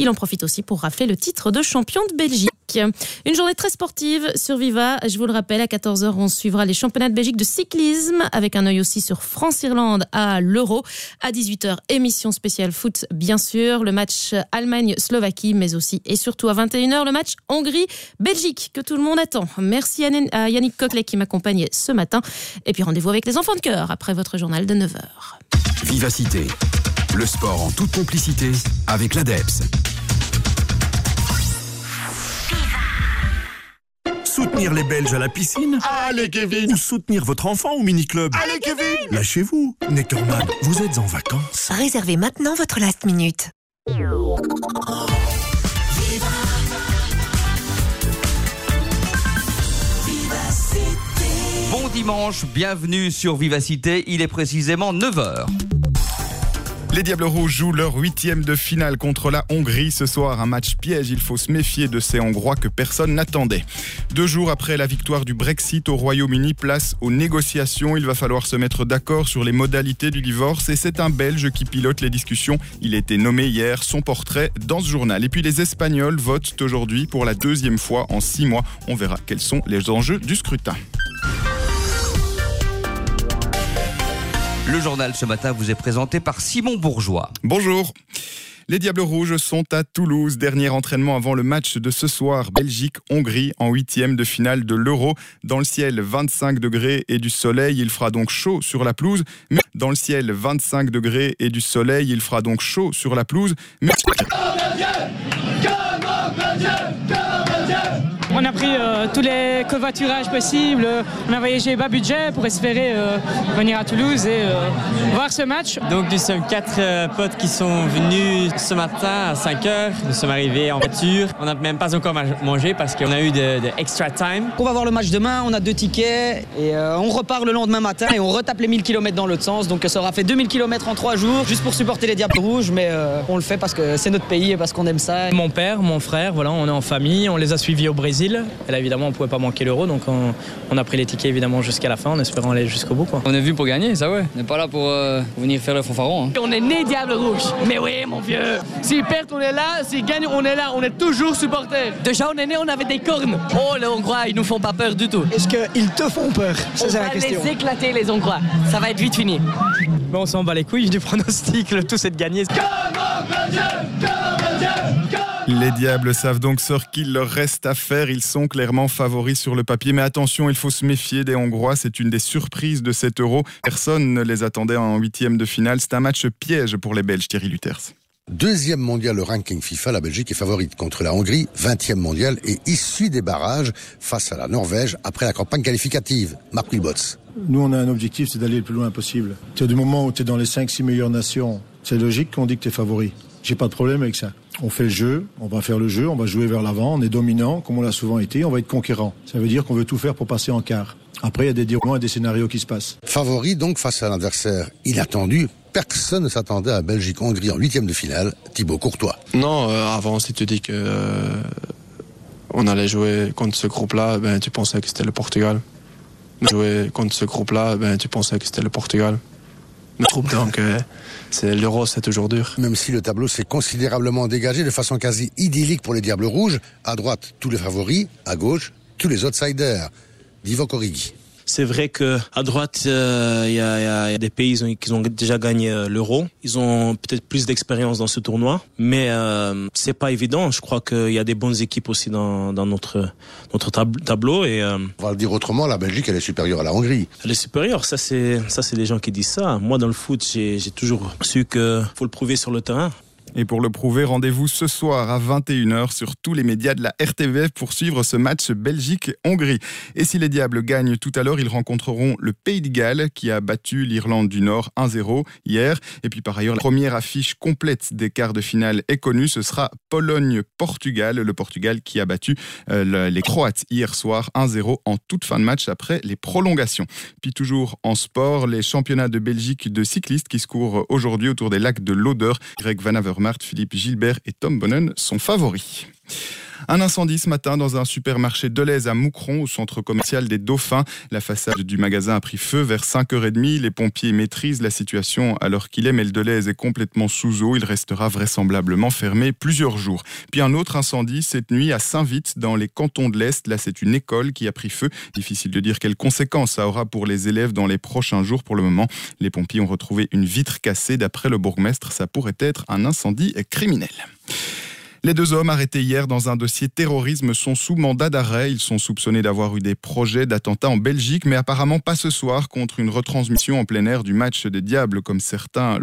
Il en profite aussi pour rafler le titre de champion de Belgique. Une journée très sportive sur Viva. Je vous le rappelle, à 14h, on suivra les championnats de Belgique de cyclisme avec un œil aussi sur France-Irlande à l'Euro. À 18h, émission spéciale foot, bien sûr. Le match Allemagne-Slovaquie, mais aussi et surtout à 21h, le match Hongrie-Belgique que tout le monde attend. Merci à Yannick Coquelet qui m'accompagnait ce matin. Et puis rendez-vous avec les enfants de cœur après votre journal de 9h. Vivacité, le sport en toute complicité avec l'ADEPS. Soutenir les Belges à la piscine Allez Kevin Ou soutenir votre enfant au mini-club Allez Kevin Lâchez-vous Neckerman, vous êtes en vacances. Réservez maintenant votre last minute. Bon dimanche, bienvenue sur Vivacité, il est précisément 9h. Les Diables Rouges jouent leur huitième de finale contre la Hongrie. Ce soir, un match piège. Il faut se méfier de ces Hongrois que personne n'attendait. Deux jours après la victoire du Brexit au Royaume-Uni, place aux négociations. Il va falloir se mettre d'accord sur les modalités du divorce. Et c'est un Belge qui pilote les discussions. Il a été nommé hier. Son portrait dans ce journal. Et puis les Espagnols votent aujourd'hui pour la deuxième fois en six mois. On verra quels sont les enjeux du scrutin. Le journal ce matin vous est présenté par Simon Bourgeois. Bonjour. Les Diables Rouges sont à Toulouse. Dernier entraînement avant le match de ce soir. Belgique-Hongrie en huitième de finale de l'Euro. Dans le ciel, 25 degrés et du soleil. Il fera donc chaud sur la pelouse. Mais dans le ciel, 25 degrés et du soleil. Il fera donc chaud sur la pelouse. Mais... On a pris euh, tous les covoiturages possibles. On a voyagé bas budget pour espérer euh, venir à Toulouse et euh, voir ce match. Donc nous sommes quatre euh, potes qui sont venus ce matin à 5 heures. Nous sommes arrivés en voiture. On n'a même pas encore mangé parce qu'on a eu de, de, extra time. On va voir le match demain, on a deux tickets et euh, on repart le lendemain matin et on retape les 1000 km dans l'autre sens. Donc ça aura fait 2000 km en trois jours juste pour supporter les Diables Rouges. Mais euh, on le fait parce que c'est notre pays et parce qu'on aime ça. Mon père, mon frère, voilà, on est en famille. On les a suivis au Brésil. Et là, évidemment, on pouvait pas manquer l'euro. Donc on, on, a pris les tickets évidemment jusqu'à la fin en espérant aller jusqu'au bout. Quoi. On est venu pour gagner, ça ouais. On n'est pas là pour euh, venir faire le fanfaron. Hein. On est né Diable Rouge. Mais oui, mon vieux. S'ils perdent, on est là. S'ils gagnent, on est là. On est toujours supporters. Déjà, on est né, on avait des cornes. Oh, les Hongrois, ils nous font pas peur du tout. Est-ce qu'ils te font peur? C'est la question. les éclater, les Hongrois. Ça va être vite fini. Bon, on s'en bat les couilles du pronostic. Le tout, c'est de gagner. Les Diables savent donc ce qu'il leur reste à faire. Ils sont clairement favoris sur le papier. Mais attention, il faut se méfier des Hongrois. C'est une des surprises de cet euro. Personne ne les attendait en huitième de finale. C'est un match piège pour les Belges, Thierry Luters. Deuxième mondial au ranking FIFA, la Belgique est favorite contre la Hongrie, 20e mondial et issue des barrages face à la Norvège après la campagne qualificative. Marc Wilbots. Nous, on a un objectif, c'est d'aller le plus loin possible. Tu du moment où tu es dans les 5-6 meilleures nations, c'est logique qu'on dit que tu es favori. J'ai pas de problème avec ça. On fait le jeu, on va faire le jeu, on va jouer vers l'avant, on est dominant, comme on l'a souvent été, on va être conquérant. Ça veut dire qu'on veut tout faire pour passer en quart. Après, il y a des déroulements et des scénarios qui se passent. Favori donc face à un adversaire inattendu. Personne ne s'attendait à Belgique-Hongrie en huitième de finale. Thibaut Courtois. Non, euh, avant, si tu dis que euh, on allait jouer contre ce groupe-là, ben tu pensais que c'était le Portugal. Jouer contre ce groupe-là, ben tu pensais que c'était le Portugal. Donc, euh, c'est l'euro, c'est toujours dur. Même si le tableau s'est considérablement dégagé de façon quasi idyllique pour les Diables Rouges, à droite, tous les favoris, à gauche, tous les outsiders. Divo Origi. C'est vrai que à droite, il euh, y, y, y, a des pays qui ont déjà gagné euh, l'euro. Ils ont peut-être plus d'expérience dans ce tournoi, mais euh, c'est pas évident. Je crois qu'il y a des bonnes équipes aussi dans, dans notre notre tab tableau. Et euh, on va le dire autrement, la Belgique elle est supérieure à la Hongrie. Elle est supérieure. Ça c'est ça c'est des gens qui disent ça. Moi dans le foot, j'ai toujours su que faut le prouver sur le terrain. Et pour le prouver, rendez-vous ce soir à 21h sur tous les médias de la RTVF pour suivre ce match Belgique-Hongrie. Et si les Diables gagnent tout à l'heure, ils rencontreront le Pays de Galles qui a battu l'Irlande du Nord 1-0 hier. Et puis par ailleurs, la première affiche complète des quarts de finale est connue. Ce sera Pologne-Portugal, le Portugal qui a battu euh, les Croates hier soir 1-0 en toute fin de match après les prolongations. Puis toujours en sport, les championnats de Belgique de cyclistes qui se courent aujourd'hui autour des lacs de l'Odeur. Greg Van Avermaet Philippe Gilbert et Tom Bonnen sont favoris. Un incendie ce matin dans un supermarché Deleuze à Moucron, au centre commercial des Dauphins. La façade du magasin a pris feu vers 5h30. Les pompiers maîtrisent la situation alors qu'il est, mais le Deleuze est complètement sous eau. Il restera vraisemblablement fermé plusieurs jours. Puis un autre incendie cette nuit à Saint-Vite, dans les cantons de l'Est. Là, c'est une école qui a pris feu. Difficile de dire quelles conséquences ça aura pour les élèves dans les prochains jours. Pour le moment, les pompiers ont retrouvé une vitre cassée. D'après le bourgmestre, ça pourrait être un incendie criminel. Les deux hommes arrêtés hier dans un dossier terrorisme sont sous mandat d'arrêt. Ils sont soupçonnés d'avoir eu des projets d'attentat en Belgique, mais apparemment pas ce soir contre une retransmission en plein air du match des Diables, comme certains,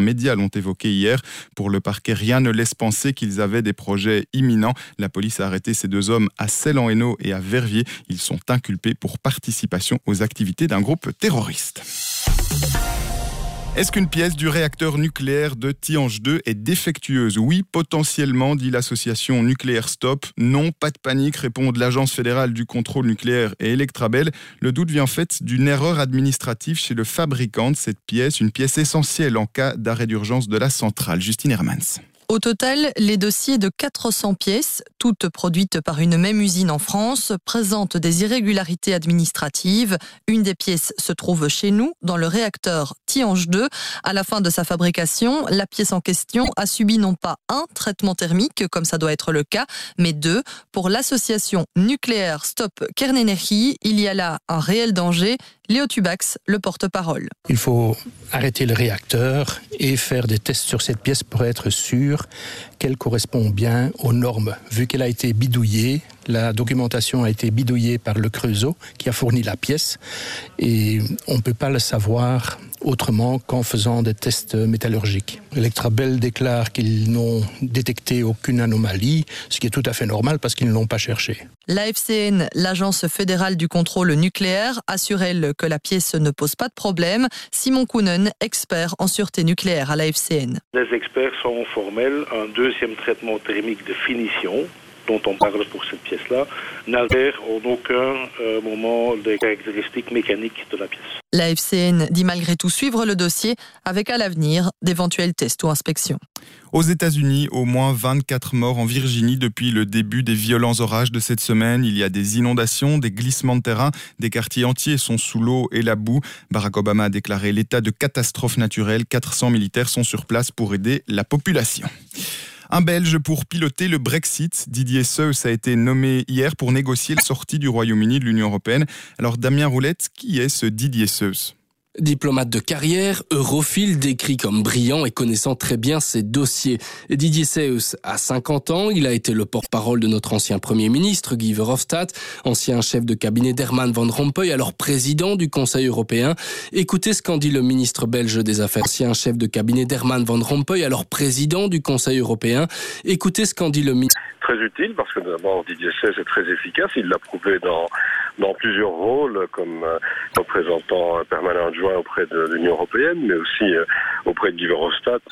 médias l'ont évoqué hier. Pour le parquet, rien ne laisse penser qu'ils avaient des projets imminents. La police a arrêté ces deux hommes à Celle-en-Hainaut et à Verviers. Ils sont inculpés pour participation aux activités d'un groupe terroriste. Est-ce qu'une pièce du réacteur nucléaire de Tihange 2 est défectueuse? Oui, potentiellement, dit l'association Nucléaire Stop. Non, pas de panique, répond l'Agence fédérale du contrôle nucléaire et Electrabel. Le doute vient en fait d'une erreur administrative chez le fabricant de cette pièce, une pièce essentielle en cas d'arrêt d'urgence de la centrale. Justine Hermans. Au total, les dossiers de 400 pièces, toutes produites par une même usine en France, présentent des irrégularités administratives. Une des pièces se trouve chez nous, dans le réacteur Tihange 2. À la fin de sa fabrication, la pièce en question a subi non pas un traitement thermique, comme ça doit être le cas, mais deux. Pour l'association nucléaire Stop Kernenergie, il y a là un réel danger. Léo Tubax, le porte-parole. Il faut arrêter le réacteur et faire des tests sur cette pièce pour être sûr qu'elle correspond bien aux normes. Vu qu'elle a été bidouillée, la documentation a été bidouillée par le Creusot qui a fourni la pièce et on ne peut pas le savoir autrement qu'en faisant des tests métallurgiques. Electrabel déclare qu'ils n'ont détecté aucune anomalie, ce qui est tout à fait normal parce qu'ils ne l'ont pas cherché. La FCN, l'Agence fédérale du contrôle nucléaire, assure elle que la pièce ne pose pas de problème. Simon Kounen, expert en sûreté nucléaire à la FCN. Les experts sont formels un deuxième traitement thermique de finition dont on parle pour cette pièce-là, n'altère en aucun euh, moment les caractéristiques mécaniques de la pièce. La FCN dit malgré tout suivre le dossier avec à l'avenir d'éventuels tests ou inspections. Aux États-Unis, au moins 24 morts en Virginie depuis le début des violents orages de cette semaine. Il y a des inondations, des glissements de terrain, des quartiers entiers sont sous l'eau et la boue. Barack Obama a déclaré l'état de catastrophe naturelle. 400 militaires sont sur place pour aider la population. Un Belge pour piloter le Brexit. Didier Seuss a été nommé hier pour négocier la sortie du Royaume-Uni de l'Union européenne. Alors Damien Roulette, qui est ce Didier Seuss? Diplomate de carrière, europhile, décrit comme brillant et connaissant très bien ses dossiers. Didier Seuss a 50 ans, il a été le porte-parole de notre ancien Premier ministre Guy Verhofstadt, ancien chef de cabinet d'Herman Van Rompuy, alors président du Conseil européen. Écoutez ce qu'en dit le ministre belge des Affaires, ancien chef de cabinet d'Herman Van Rompuy, alors président du Conseil européen. Écoutez ce qu'en dit le ministre. Très utile parce que d'abord Didier Seuss est très efficace, il l'a prouvé dans dans plusieurs rôles comme euh, représentant permanent adjoint auprès de l'Union européenne, mais aussi euh, auprès de Guy Verhofstadt,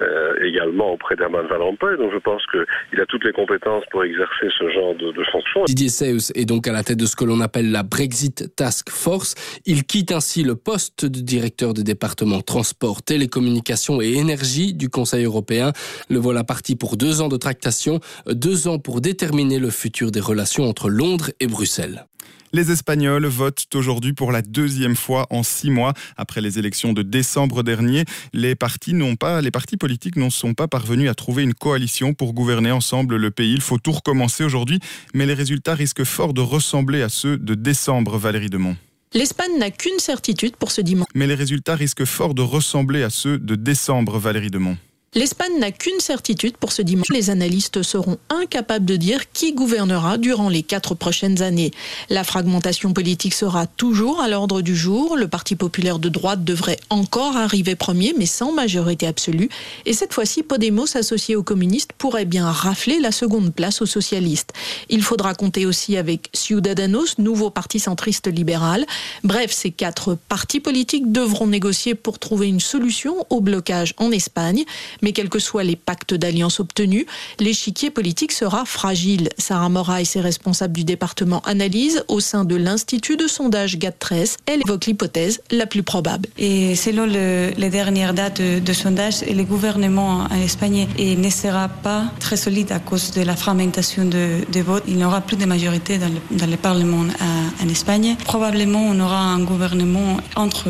euh, également auprès d'Herman Van Rompuy. Donc je pense qu'il a toutes les compétences pour exercer ce genre de, de fonction. Didier Seuss est donc à la tête de ce que l'on appelle la Brexit Task Force. Il quitte ainsi le poste de directeur du département transport, télécommunications et énergie du Conseil européen. Le voilà parti pour deux ans de tractation, deux ans pour déterminer le futur des relations entre Londres et Bruxelles. Les Espagnols votent aujourd'hui pour la deuxième fois en six mois après les élections de décembre dernier. Les partis n'ont pas, les partis politiques ne sont pas parvenus à trouver une coalition pour gouverner ensemble le pays. Il faut tout recommencer aujourd'hui, mais les résultats risquent fort de ressembler à ceux de décembre, Valérie Demont. L'Espagne n'a qu'une certitude pour ce dimanche. Mais les résultats risquent fort de ressembler à ceux de décembre, Valérie Demont. L'Espagne n'a qu'une certitude pour ce dimanche. Les analystes seront incapables de dire qui gouvernera durant les quatre prochaines années. La fragmentation politique sera toujours à l'ordre du jour. Le Parti populaire de droite devrait encore arriver premier, mais sans majorité absolue. Et cette fois-ci, Podemos, associé aux communistes, pourrait bien rafler la seconde place aux socialistes. Il faudra compter aussi avec Ciudadanos, nouveau parti centriste libéral. Bref, ces quatre partis politiques devront négocier pour trouver une solution au blocage en Espagne. Mais quels que soient les pactes d'alliance obtenus, l'échiquier politique sera fragile. Sarah Moraes, responsable du département analyse au sein de l'Institut de sondage GAT13. Elle évoque l'hypothèse la plus probable. Et selon le, les dernières dates de, sondage, le gouvernement en Espagne ne sera pas très solide à cause de la fragmentation de, de vote. Il n'y aura plus de majorité dans le, Parlement à, en Espagne. Probablement, on aura un gouvernement entre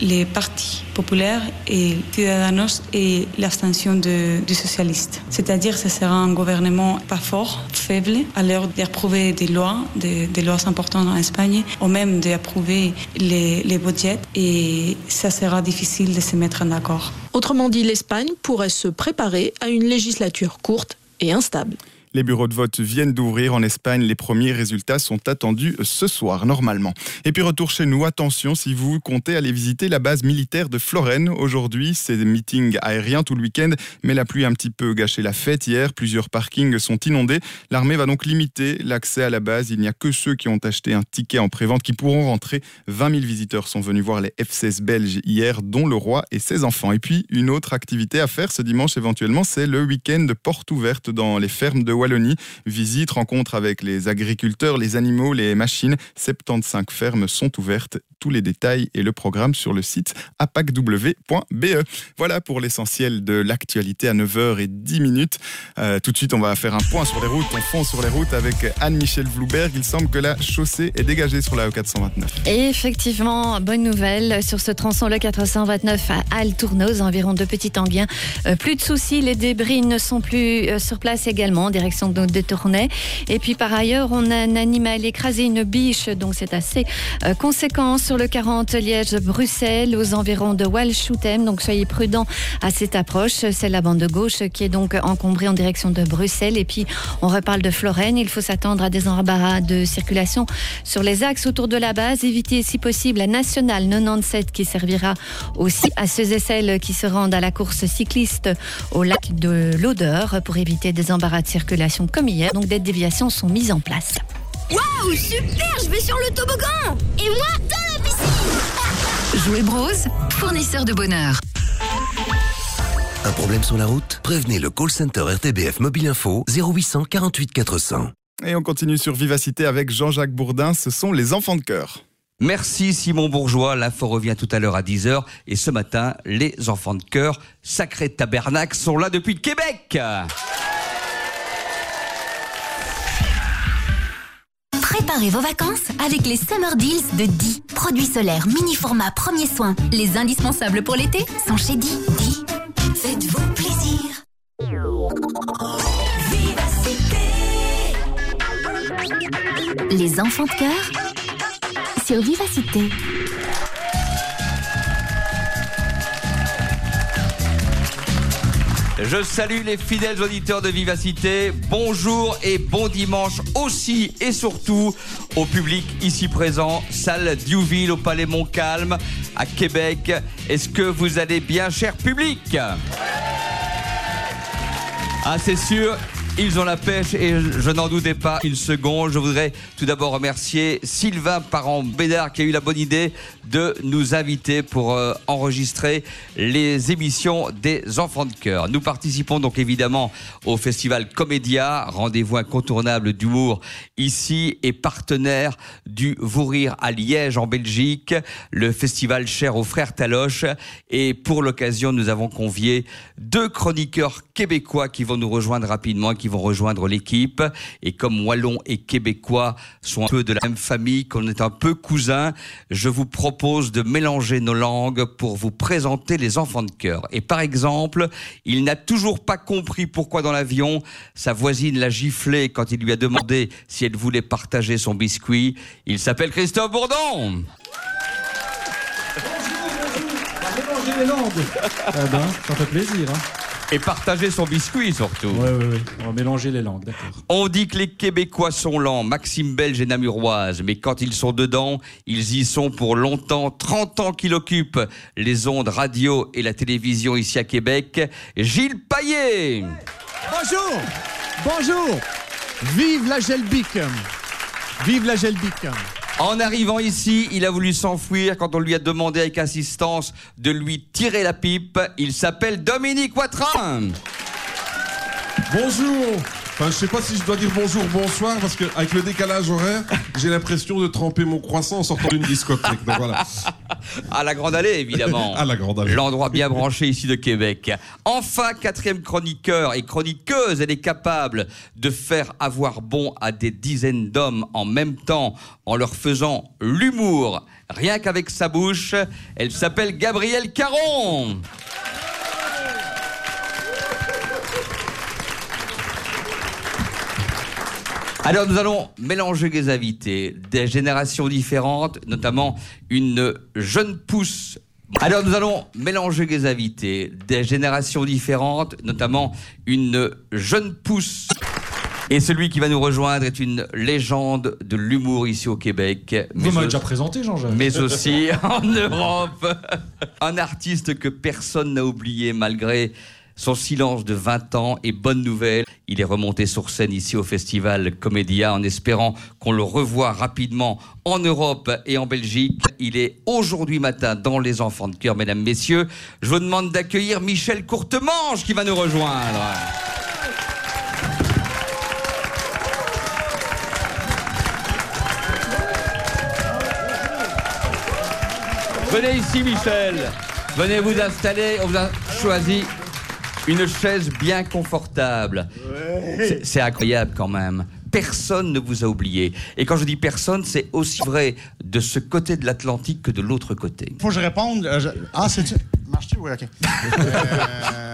les partis populaires et Ciudadanos et l'abstention des socialistes. C'est-à-dire que ce sera un gouvernement pas fort, faible, à l'heure d'approuver des lois, des, des, lois importantes en Espagne, ou même d'approuver les, les budgets, et ça sera difficile de se mettre en accord. Autrement dit, l'Espagne pourrait se préparer à une législature courte et instable. Les bureaux de vote viennent d'ouvrir en Espagne. Les premiers résultats sont attendus ce soir, normalement. Et puis retour chez nous. Attention, si vous comptez aller visiter la base militaire de Florène aujourd'hui, c'est des meetings aériens tout le week-end, mais la pluie a un petit peu gâché la fête hier. Plusieurs parkings sont inondés. L'armée va donc limiter l'accès à la base. Il n'y a que ceux qui ont acheté un ticket en prévente qui pourront rentrer. 20 000 visiteurs sont venus voir les F-16 belges hier, dont le roi et ses enfants. Et puis, une autre activité à faire ce dimanche éventuellement, c'est le week-end de porte ouverte dans les fermes de Wallonie. Visite, rencontre avec les agriculteurs, les animaux, les machines. 75 fermes sont ouvertes. Tous les détails et le programme sur le site apacw.be. Voilà pour l'essentiel de l'actualité à 9h10 euh, tout de suite, on va faire un point sur les routes. On fond sur les routes avec Anne-Michel Vlouberg. Il semble que la chaussée est dégagée sur la E429. Et effectivement, bonne nouvelle sur ce tronçon le 429 à Altournos, environ de Petit Anguien. Euh, plus de soucis, les débris ne sont plus euh, sur place également, direction de. Et puis par ailleurs, on a un animal écrasé, une biche, donc c'est assez euh, conséquent sur le 40 Liège-Bruxelles, aux environs de Walshoutem. Donc soyez prudents à cette approche. C'est la bande de gauche qui est donc encombrée en direction de Bruxelles. Et puis on reparle de Florène. Il faut s'attendre à des embarras de circulation sur les axes autour de la base. Évitez si possible la nationale 97 qui servira aussi à ceux et celles qui se rendent à la course cycliste au lac de l'Odeur pour éviter des embarras de circulation comme hier. Donc des déviations sont mises en place. Waouh, super, je vais sur le toboggan Et moi, dans la piscine Jouet Bros, fournisseur de bonheur. Un problème sur la route? Prévenez le call center RTBF Mobile Info 0800 48 400. Et on continue sur Vivacité avec Jean-Jacques Bourdin. Ce sont les enfants de cœur. Merci Simon Bourgeois. L'info revient tout à l'heure à 10h. Et ce matin, les enfants de cœur, Sacré Tabernacle, sont là depuis le Québec. Préparez vos vacances avec les Summer Deals de Di. Produits solaires mini format premier soin. Les indispensables pour l'été sont chez Di. Di. Faites-vous plaisir. Vivacité. Les enfants de cœur sur Vivacité. Je salue les fidèles auditeurs de Vivacité. Bonjour et bon dimanche aussi et surtout au public ici présent, salle Diouville au Palais Montcalm à Québec. Est-ce que vous allez bien, cher public? Ah, c'est sûr. Ils ont la pêche et je n'en doutais pas une seconde. Je voudrais tout d'abord remercier Sylvain Parent-Bédard qui a eu la bonne idée de nous inviter pour euh, enregistrer les émissions des enfants de cœur. Nous participons donc évidemment au festival Comédia, rendez-vous incontournable d'humour ici et partenaire du Vous Rire à Liège en Belgique, le festival cher aux frères Taloche. Et pour l'occasion, nous avons convié deux chroniqueurs québécois qui vont nous rejoindre rapidement, qui vont rejoindre l'équipe. Et comme Wallons et Québécois sont un peu de la même famille, qu'on est un peu cousins, je vous propose de mélanger nos langues pour vous présenter les enfants de cœur. Et par exemple, il n'a toujours pas compris pourquoi dans l'avion, sa voisine l'a giflé quand il lui a demandé si elle voulait partager son biscuit. Il s'appelle Christophe Bourdon. mélanger les langues. Eh ben, ça fait plaisir. Hein. Et partager son biscuit surtout. Oui, oui, oui. On va mélanger les langues, d'accord. On dit que les Québécois sont lents, Maxime Belge et Namuroise, mais quand ils sont dedans, ils y sont pour longtemps. 30 ans qu'il occupe les ondes radio et la télévision ici à Québec. Gilles Paillet Bonjour Bonjour Vive la Gelbic Vive la Gelbic En arrivant ici, il a voulu s'enfuir quand on lui a demandé avec insistance de lui tirer la pipe. Il s'appelle Dominique Watrin. Bonjour Enfin, je sais pas si je dois dire bonjour, bonsoir, parce que avec le décalage horaire, j'ai l'impression de tremper mon croissant en sortant d'une discothèque. Donc voilà. À la Grande Allée, évidemment. À la Grande Allée. L'endroit bien branché ici de Québec. Enfin, quatrième chroniqueur et chroniqueuse, elle est capable de faire avoir bon à des dizaines d'hommes en même temps en leur faisant l'humour. Rien qu'avec sa bouche, elle s'appelle Gabrielle Caron. Alors nous allons mélanger les invités des générations différentes, notamment une jeune pousse. Alors nous allons mélanger les invités des générations différentes, notamment une jeune pousse. Et celui qui va nous rejoindre est une légende de l'humour ici au Québec. Vous m'avez déjà présenté, Jean-Jacques. mais aussi en Europe. Un artiste que personne n'a oublié malgré son silence de 20 ans et bonne nouvelle, il est remonté sur scène ici au festival Comédia en espérant qu'on le revoie rapidement en Europe et en Belgique. Il est aujourd'hui matin dans Les Enfants de Cœur, mesdames, messieurs. Je vous demande d'accueillir Michel Courtemanche qui va nous rejoindre. Venez ici, Michel. Venez vous installer. On vous a choisi une chaise bien confortable. C'est- C'est incroyable quand même. Personne ne vous a oublié. Et quand je dis personne, c'est aussi vrai de ce côté de l'Atlantique que de l'autre côté. Faut que je réponde. euh, je- Ah, c'est-tu?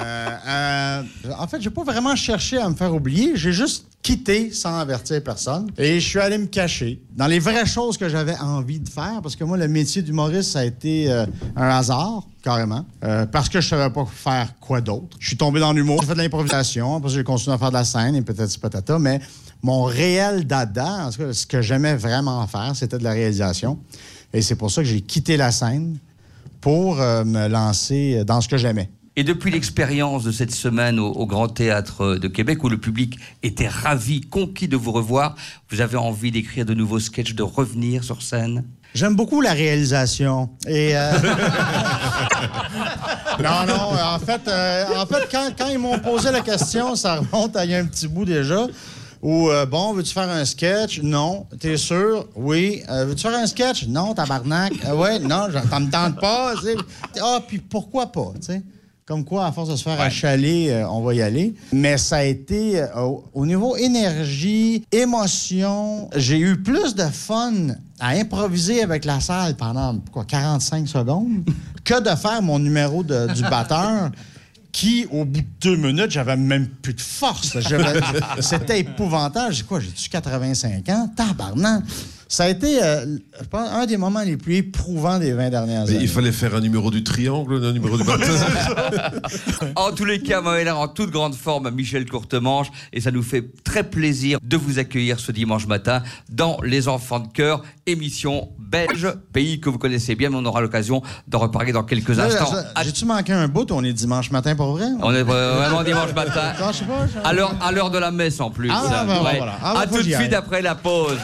Euh, euh, en fait, j'ai pas vraiment cherché à me faire oublier. J'ai juste quitté sans avertir personne. Et je suis allé me cacher dans les vraies choses que j'avais envie de faire. Parce que moi, le métier d'humoriste, ça a été euh, un hasard, carrément. Parce que je savais pas faire quoi d'autre. Je suis tombé dans l'humour. J'ai fait de l'improvisation. Après, j'ai continué à faire de la scène et peut-être patata. Mais mon réel dada, en tout cas, ce que j'aimais vraiment faire, c'était de la réalisation. Et c'est pour ça que j'ai quitté la scène pour euh, me lancer dans ce que j'aimais. Et depuis l'expérience de cette semaine au, au Grand Théâtre de Québec, où le public était ravi, conquis de vous revoir, vous avez envie d'écrire de nouveaux sketchs, de revenir sur scène? J'aime beaucoup la réalisation. Et euh, non, non. En fait, euh, en fait quand, quand ils m'ont posé la question, ça remonte à il y a un petit bout déjà. Où, euh, bon, veux-tu faire un sketch? Non. T'es sûr? Oui. Euh, veux-tu faire un sketch? Non, tabarnak. Euh, ouais, non, ça me tente pas. Ah, puis pourquoi pas? Comme quoi, à force de se faire achaler, euh, on va y aller. Mais ça a été, au, au niveau énergie, émotion, j'ai eu plus de fun à improviser avec la salle pendant, quoi, 45 secondes que de faire mon numéro de- du batteur qui, au bout de deux minutes, j'avais même plus de force. C'était épouvantable. J'ai quoi, j'ai-tu 85 ans? Tabarnak! Ça a été, euh, je pense, un des moments les plus éprouvants des 20 dernières Mais années. il fallait faire un numéro du triangle, un numéro du batteur. En tous les cas, moi, l'air en toute grande forme, Michel Courtemanche, et ça nous fait très plaisir de vous accueillir ce dimanche matin dans Les Enfants de Cœur, émission belge, pays que vous connaissez bien, mais on aura l'occasion d'en reparler dans quelques instants. J'ai-tu manqué un bout? On est dimanche matin pour vrai? On est vraiment dimanche matin. Non, je sais pas, je- À l'heure, de la messe en plus. Ah, bah, bah, Ouais. voilà. Ah, bah, à tout de suite après la pause.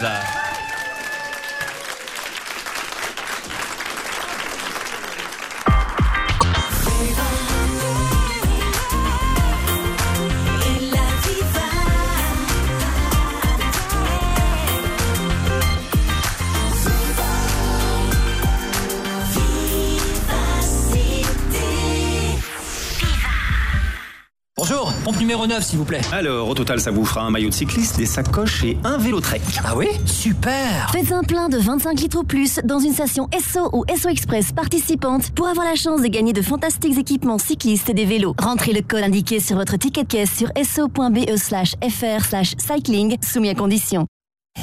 Pompe numéro 9 s'il vous plaît. Alors, au total, ça vous fera un maillot de cycliste, des sacoches et un vélo trek. Ah oui? Super Faites un plein de 25 litres ou plus dans une station Esso ou Esso Express participante pour avoir la chance de gagner de fantastiques équipements cyclistes et des vélos. Rentrez le code indiqué sur votre ticket de caisse sur esso.be slash fr slash cycling, soumis à condition.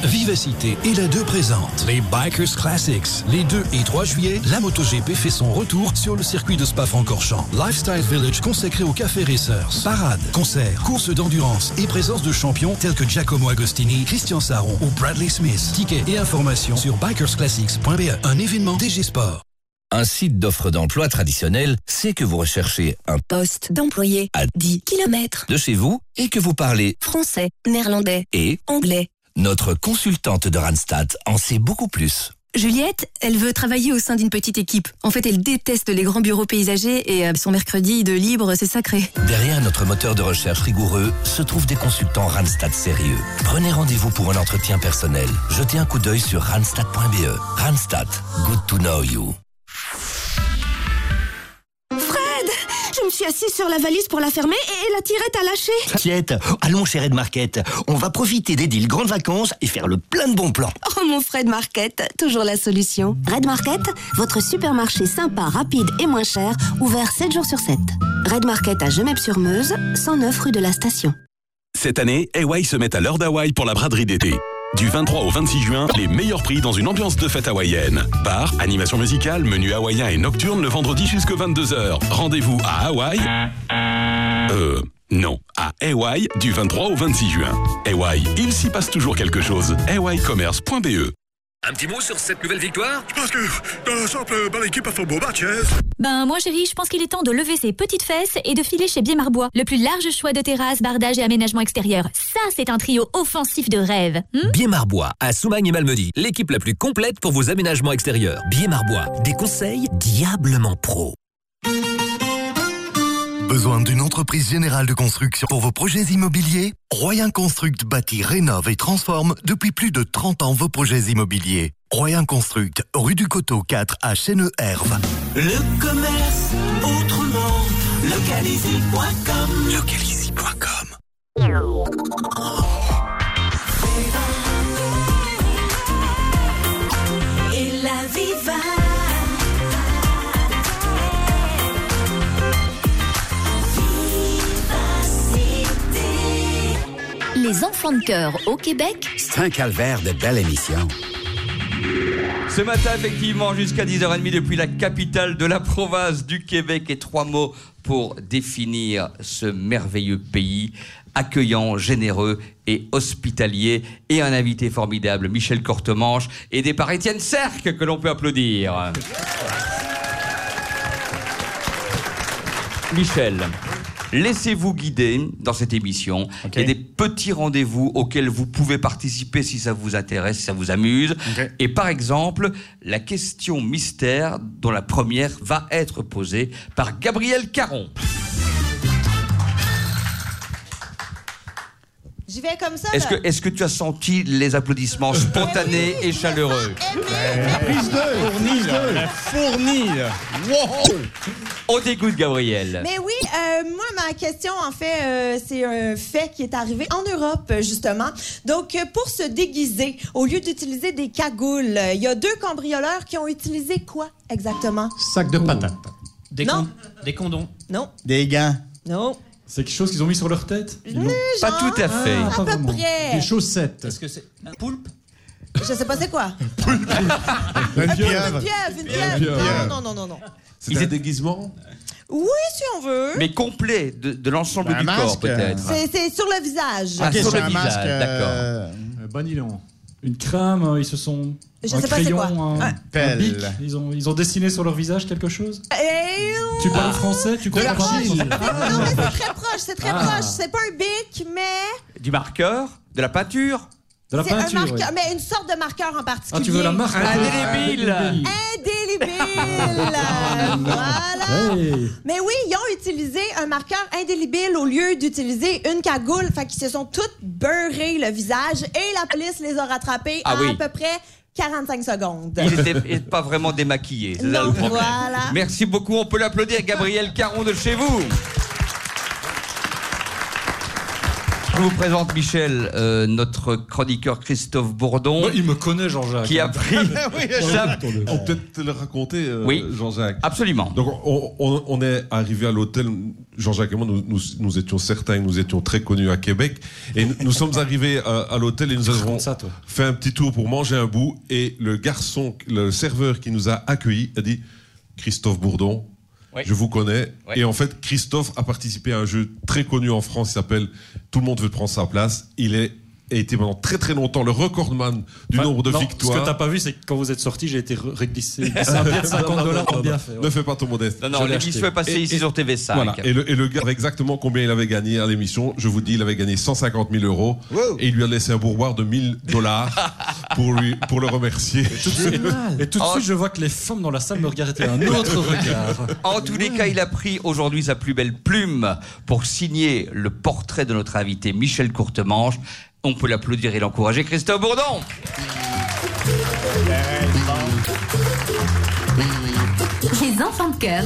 Vivacité et la 2 présente les Bikers Classics. Les 2 et 3 juillet, la MotoGP fait son retour sur le circuit de Spa-Francorchamps. Lifestyle Village consacré aux café racers. Parades, concerts, courses d'endurance et présence de champions tels que Giacomo Agostini, Christian Saron ou Bradley Smith. Tickets et informations sur bikersclassics.be. Un événement DG Sport. Un site d'offres d'emploi traditionnel, c'est que vous recherchez un Poste d'employé à 10 km. de chez vous et que vous parlez Français, néerlandais, et anglais. Notre consultante de Randstad en sait beaucoup plus. Juliette, elle veut travailler au sein d'une petite équipe. En fait, elle déteste les grands bureaux paysagers et euh, son mercredi de libre, c'est sacré. Derrière notre moteur de recherche rigoureux se trouvent des consultants Randstad sérieux. Prenez rendez-vous pour un entretien personnel. Jetez un coup d'œil sur randstad.be. Randstad, good to know you. Me suis assise sur la valise pour la fermer et la tirette a lâché. T'inquiète, allons chez Red Market. On va profiter des deals grandes vacances et faire le plein de bons plans. Oh mon Fred Market, toujours la solution. Red Market, votre supermarché sympa, rapide et moins cher, ouvert 7 jours sur 7. Red Market à Gemep-sur-Meuse, 109 rue de la Station. Cette année, AY se met à l'heure d'Hawaï pour la braderie d'été. Du 23 au 26 juin, les meilleurs prix dans une ambiance de fête hawaïenne. Bar, animation musicale, menu hawaïen et nocturne le vendredi jusqu'à 22h. Rendez-vous à Hawaï. Euh, non, à AY du 23 au 26 juin. AY, il s'y passe toujours quelque chose. aycommerce.be Un petit mot sur cette nouvelle victoire? Je pense que dans l'ensemble, bonne équipe a fait un beau match. Ben moi chérie, je pense qu'il est temps de lever ses petites fesses et de filer chez Biémarbois. Le plus large choix de terrasses, bardage et aménagement extérieur. Ça, c'est un trio offensif de rêve. Hmm? Biémarbois, à Soumagne et Malmedy, l'équipe la plus complète pour vos aménagements extérieurs. Biémarbois, des conseils diablement pro. Besoin d'une entreprise générale de construction pour vos projets immobiliers Royan Construct bâtit, rénove et transforme depuis plus de 30 ans vos projets immobiliers. Royan Construct, rue du Coteau 4 à Chêne-Herve. Le commerce autrement. Localizy.com. Localizy.com. Et la viva. Les enfants de cœur au Québec, C'est un calvaire de belle émission. Ce matin, effectivement, jusqu'à 10h30 depuis la capitale de la province du Québec. Et trois mots pour définir ce merveilleux pays. Accueillant, généreux et hospitalier et un invité formidable, Michel Cortemanche, aidé par Étienne Cerc que l'on peut applaudir. Michel, laissez-vous guider dans cette émission. Il y a des petits rendez-vous auxquels vous pouvez participer si ça vous intéresse, si ça vous amuse. Et par exemple, la question mystère dont la première va être posée par Gabriel Caron. J'y vais comme ça. Est-ce que, est-ce que tu as senti les applaudissements spontanés et chaleureux Prise 2 Fourni, là. Fourni, là. Wow On t'écoute, Gabriel. Mais oui, euh, moi, ma question, en fait, euh, c'est un fait qui est arrivé en Europe, euh, justement. Donc, euh, pour se déguiser, au lieu d'utiliser des cagoules, euh, il y a deux cambrioleurs qui ont utilisé quoi exactement? Sac de patates. Des Non. con- Des condoms. Non. Des gants. Non. C'est quelque chose qu'ils ont mis sur leur tête Pas tout à fait. à peu près. Des chaussettes. Est-ce que c'est un poulpe? Je sais pas c'est quoi. Une Un poulpe, pieuvre. Une pieuvre, une Une pieuvre. pieuvre. Non, non, non, non, non. C'est un déguisement Oui, si on veut. Mais complet de, de l'ensemble un du corps, masque. peut-être. C'est c'est sur le visage. Ah, sur c'est le un visage, masque, euh, d'accord. Une crème, euh, ils se sont. Je un sais pas crayon, quoi. un, Ouais. un Pelle. bic. Ils ont, ils ont dessiné sur leur visage quelque chose? Et... Tu parles Ah. français Tu comprends proche. français Non, mais c'est très proche, c'est très Ah. proche. C'est pas un bic, mais Du marqueur De la peinture De la un marqueur, oui. mais une sorte de marqueur en particulier. Ah, tu veux la marque Indélébile. Indélébile. voilà. Hey. Mais oui, ils ont utilisé un marqueur indélébile au lieu d'utiliser une cagoule. Fait qu'ils se sont toutes beurrés le visage et la police les a rattrapés Ah oui. à peu près 45 secondes. Il n'était pas vraiment démaquillé, Non, le problème. voilà. Merci beaucoup, on peut l'applaudir, Gabriel Caron de chez vous. Je vous présente Michel, euh, notre chroniqueur Christophe Bourdon. il me connaît, Jean-Jacques. Qui a pris. sa- On peut peut-être te le raconter, euh, Oui. Jean-Jacques. Absolument. Donc, on, on- on est arrivé à l'hôtel. Jean-Jacques et moi, nous, nous, nous étions certains, que nous étions très connus à Québec. Et nous, nous sommes arrivés à, à l'hôtel et nous avons fait un petit tour pour manger un bout. Et le garçon, le serveur qui nous a accueillis a dit Christophe Bourdon, Oui. je vous connais. Oui. Et en fait, Christophe a participé à un jeu très connu en France qui s'appelle Tout le monde veut prendre sa place. Il est a été pendant très très longtemps le recordman du Enfin, nombre de non, victoires. Ce que t'as pas vu, c'est que quand vous êtes sorti, j'ai été réglissé. Un billet de 50 dollars en bien fait. ouais. Ne fais pas ton modeste. Non, non, Je l'ai l'émission est passée ici et- sur TV5. Voilà. Et le, et le gars avait exactement combien il avait gagné à l'émission. Je vous dis, il avait gagné 150 000 euros. Et il lui a laissé un pourboire de 1000 dollars pour, lui, pour le remercier. Tout de suite- Et tout de suite, je vois que les femmes dans la salle me regardaient un autre regard. En tous les cas, il a pris aujourd'hui sa plus belle plume pour signer le portrait de notre invité Michel Courtemanche. On peut l'applaudir et l'encourager. Christophe Bourdon Les enfants de cœur.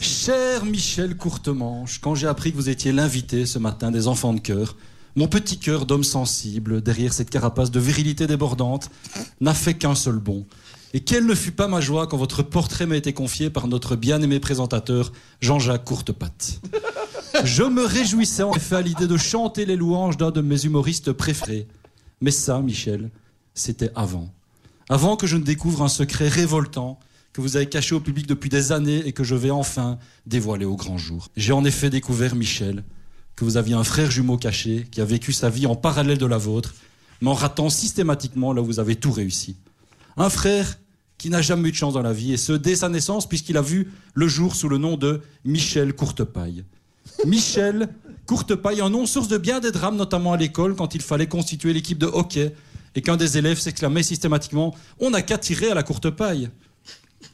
Cher Michel Courtemanche, quand j'ai appris que vous étiez l'invité ce matin des enfants de cœur, mon petit cœur d'homme sensible, derrière cette carapace de virilité débordante, n'a fait qu'un seul bond. Et quelle ne fut pas ma joie quand votre portrait m'a été confié par notre bien-aimé présentateur Jean-Jacques Courtepatte. Je me réjouissais en effet à l'idée de chanter les louanges d'un de mes humoristes préférés. Mais ça, Michel, c'était avant. Avant que je ne découvre un secret révoltant que vous avez caché au public depuis des années et que je vais enfin dévoiler au grand jour. J'ai en effet découvert, Michel, que vous aviez un frère jumeau caché qui a vécu sa vie en parallèle de la vôtre, mais en ratant systématiquement là où vous avez tout réussi. Un frère qui n'a jamais eu de chance dans la vie, et ce dès sa naissance, puisqu'il a vu le jour sous le nom de Michel Courtepaille. Michel Courtepaille, un nom source de bien des drames, notamment à l'école, quand il fallait constituer l'équipe de hockey, et qu'un des élèves s'exclamait systématiquement On n'a qu'à tirer à la courte paille.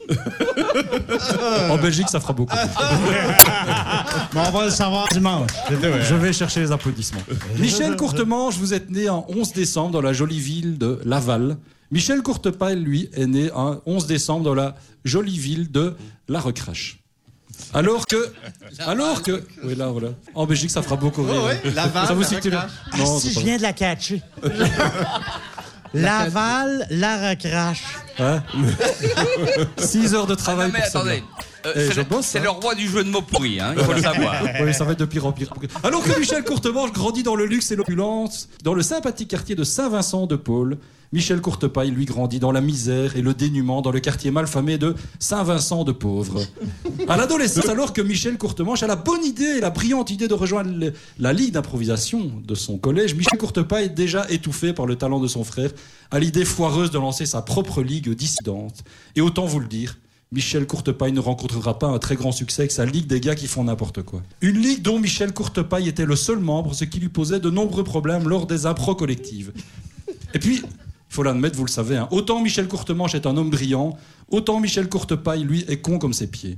en Belgique, ça fera beaucoup. Mais on va le savoir dimanche. Je vais chercher les applaudissements. Michel Courtemanche, vous êtes né en 11 décembre dans la jolie ville de Laval. Michel Courtepaille, lui, est né un 11 décembre dans la jolie ville de La Recrache. Alors que, alors que, oui là voilà. En Belgique, ça fera beaucoup rire. Oh, ouais, Laval, ça vous La situe. Non, Ah, si, je viens de la catcher. Laval, la recrache. Ouais. 6 heures de travail Non, mais pour ça. Euh, Eh, c'est le- hein. le roi du jeu de mots pourris, hein, il faut le savoir. Oui, ça va être de pire en pire. Alors que Michel Courtemanche grandit dans le luxe et l'opulence, dans le sympathique quartier de Saint-Vincent de Paul, Michel Courtepaille, lui, grandit dans la misère et le dénuement dans le quartier malfamé de Saint-Vincent de Pauvres. À l'adolescence, alors que Michel Courtemanche a la bonne idée et la brillante idée de rejoindre le- la ligue d'improvisation de son collège, Michel Courtepaille est déjà étouffé par le talent de son frère à l'idée foireuse de lancer sa propre ligue dissidente. Et autant vous le dire, Michel Courtepaille ne rencontrera pas un très grand succès avec sa ligue des gars qui font n'importe quoi. Une ligue dont Michel Courtepaille était le seul membre, ce qui lui posait de nombreux problèmes lors des impros collectives. Et puis, il faut l'admettre, vous le savez, hein, autant Michel Courtemanche est un homme brillant, autant Michel Courtepaille, lui, est con comme ses pieds.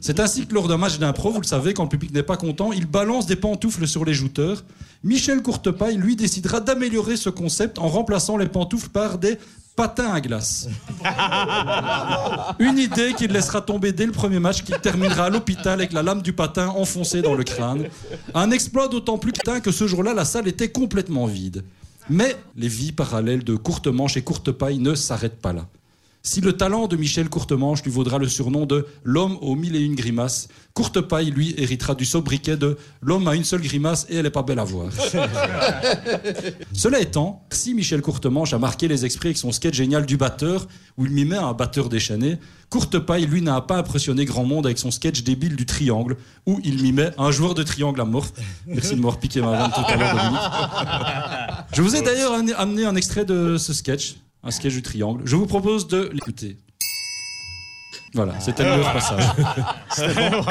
C'est ainsi que lors d'un match d'impro, vous le savez, quand le public n'est pas content, il balance des pantoufles sur les jouteurs. Michel Courtepaille, lui, décidera d'améliorer ce concept en remplaçant les pantoufles par des patins à glace. Une idée qu'il laissera tomber dès le premier match, qu'il terminera à l'hôpital avec la lame du patin enfoncée dans le crâne. Un exploit d'autant plus putain que ce jour-là, la salle était complètement vide. Mais les vies parallèles de Courtemanche et Courtepaille ne s'arrêtent pas là. Si le talent de Michel Courtemanche lui vaudra le surnom de l'homme aux mille et une grimaces, Courtepaille, lui, héritera du sobriquet de l'homme à une seule grimace et elle est pas belle à voir. Cela étant, si Michel Courtemanche a marqué les esprits avec son sketch génial du batteur, où il mimait un batteur déchaîné, Courtepaille, lui, n'a pas impressionné grand monde avec son sketch débile du triangle, où il mimait un joueur de triangle à mort. Merci de m'avoir piqué ma vanne tout à l'heure. Je vous ai d'ailleurs amené un extrait de ce sketch, un sketch du triangle. Je vous propose de l'écouter. Voilà, c'était le meilleur passage. C'était bon.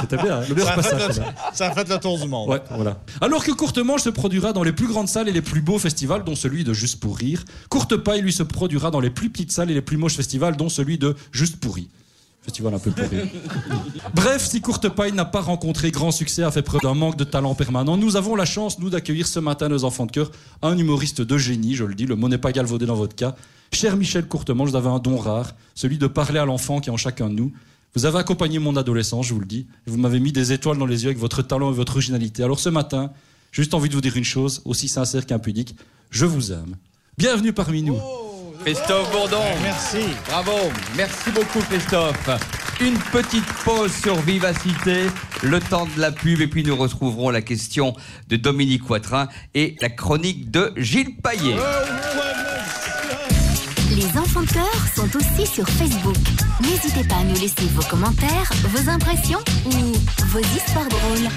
C'était bien, hein, le meilleur Ça a fait passage. le- celle-là. Ça a fait le tour du monde. Ouais, voilà. Alors que Courtemanche se produira dans les plus grandes salles et les plus beaux festivals, dont celui de Juste pour rire, Courtepaille, lui, se produira dans les plus petites salles et les plus moches festivals, dont celui de Juste pour rire. Un peu pourri. Bref, si Courtepaille n'a pas rencontré grand succès, a fait preuve d'un manque de talent permanent, nous avons la chance, nous, d'accueillir ce matin nos enfants de cœur, un humoriste de génie, je le dis, le mot n'est pas galvaudé dans votre cas. Cher Michel Courtemanche, vous avez un don rare, celui de parler à l'enfant qui est en chacun de nous. Vous avez accompagné mon adolescence, je vous le dis, vous m'avez mis des étoiles dans les yeux avec votre talent et votre originalité. Alors ce matin, j'ai juste envie de vous dire une chose, aussi sincère qu'impudique, je vous aime. Bienvenue parmi nous. Christophe Bourdon. Merci. Bravo. Merci beaucoup, Christophe. Une petite pause sur Vivacité, le temps de la pub, et puis nous retrouverons la question de Dominique Poitrin et la chronique de Gilles Paillet. Les enfants de cœur sont aussi sur Facebook. N'hésitez pas à nous laisser vos commentaires, vos impressions ou vos histoires drôles.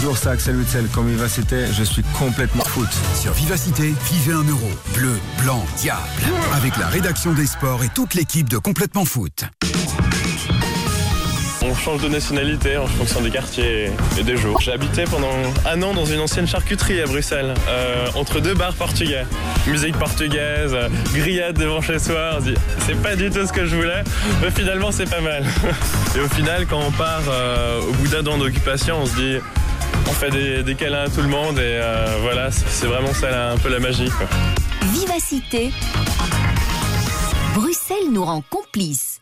Bonjour, c'est Axel Witzel. Comme Vivacité, je suis complètement foot. Sur Vivacité, vivez un euro. Bleu, blanc, diable. Avec la rédaction des sports et toute l'équipe de Complètement Foot. On change de nationalité en fonction des quartiers et des jours. J'ai habité pendant un an dans une ancienne charcuterie à Bruxelles, euh, entre deux bars portugais. Musique portugaise, euh, grillade devant chez soi. On se dit, c'est pas du tout ce que je voulais, mais finalement c'est pas mal. Et au final, quand on part euh, au bout d'un an d'occupation, on se dit, on fait des, câlins à tout le monde et euh, voilà, c'est vraiment ça un peu la magie. Vivacité. Bruxelles nous rend complices.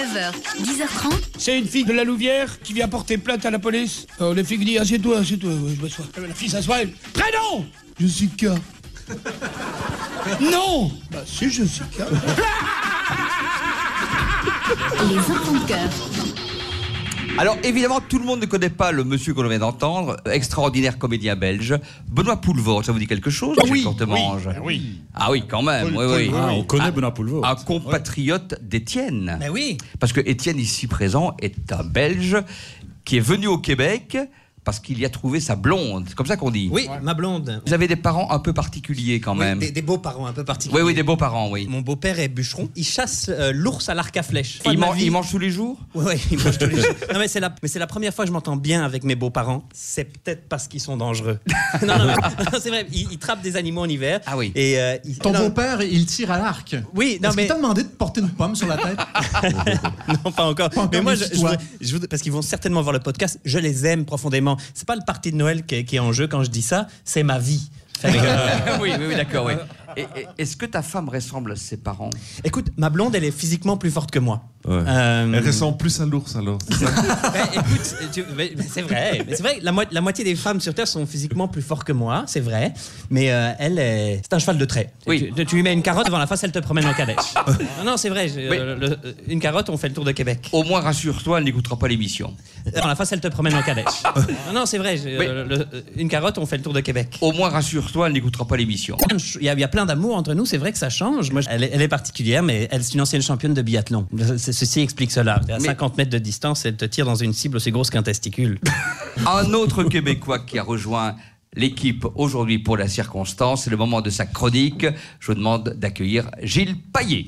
9h, 10h30. C'est une fille de la Louvière qui vient porter plainte à la police. Alors les filles disent assieds-toi, assieds-toi, ouais, je m'assois. Euh, La fille s'assoit, elle. Prénom Jessica. non Bah si, Jessica. Les enfants de cœur. Alors évidemment, tout le monde ne connaît pas le monsieur que l'on vient d'entendre, extraordinaire comédien belge, Benoît Poulvord. Ça vous dit quelque chose Oui, Courtemange oui, oui. Ah oui, quand même. Paul- oui, oui. Ah, on connaît Un- Benoît Poulvord. Un compatriote d'Étienne. Mais oui. Parce que Étienne, ici présent, est un Belge qui est venu au Québec parce qu'il y a trouvé sa blonde. C'est comme ça qu'on dit. Oui, ma blonde. Vous avez des parents un peu particuliers quand Oui, même. des, des beaux-parents un peu particuliers. Oui, oui, des beaux-parents, oui. Mon beau-père est bûcheron. Il chasse euh, l'ours à l'arc à flèche. Il, man- il mange tous les jours? Oui, ouais, il mange tous les jours. Non, mais c'est la, mais c'est la première fois que je m'entends bien avec mes beaux-parents. C'est peut-être parce qu'ils sont dangereux. non, non, mais- non, c'est vrai. Ils, ils trappent des animaux en hiver. Ah oui. Et, euh, Ton beau-père, il tire à l'arc. Oui, non, mais- t'a demandé de porter une pomme sur la tête non, pas encore. Pas encore, mais moi, je, je je parce qu'ils vont certainement voir le podcast, je les aime profondément. C'est pas le parti de Noël qui est, qui est en jeu quand je dis ça, c'est ma vie. Euh, oui, oui, oui, d'accord, oui. Et- et- Est-ce que ta femme ressemble à ses parents? Écoute, ma blonde, elle est physiquement plus forte que moi. Ouais. Euh, Elle ressemble plus à l'ours alors. c'est ça Ben, écoute, tu- mais- mais c'est vrai. Mais c'est vrai. La, mo- la moitié des femmes sur Terre sont physiquement plus fortes que moi, c'est vrai. Mais euh, elle, est- c'est un cheval de trait. Oui. Tu, tu lui mets une carotte devant la face, elle te promène en calèche. non, non, c'est vrai. je- euh, le- une carotte, on fait le tour de Québec. Au moins, rassure-toi, elle n'écoutera pas l'émission. Devant la face, elle te promène en calèche. non, non, c'est vrai. je- Oui. euh, le- une carotte, on fait le tour de Québec. Au moins, rassure-toi, elle n'écoutera pas l'émission. Il y, a, il y a plein d'amour entre nous, c'est vrai que ça change. Moi, je- elle, est, elle est particulière, mais elle c'est une ancienne championne de biathlon. Ce- Ceci explique cela. À Mais- 50 mètres de distance, elle te tire dans une cible aussi grosse qu'un testicule. Un autre Québécois qui a rejoint l'équipe aujourd'hui pour la circonstance, c'est le moment de sa chronique. Je vous demande d'accueillir Gilles Paillet.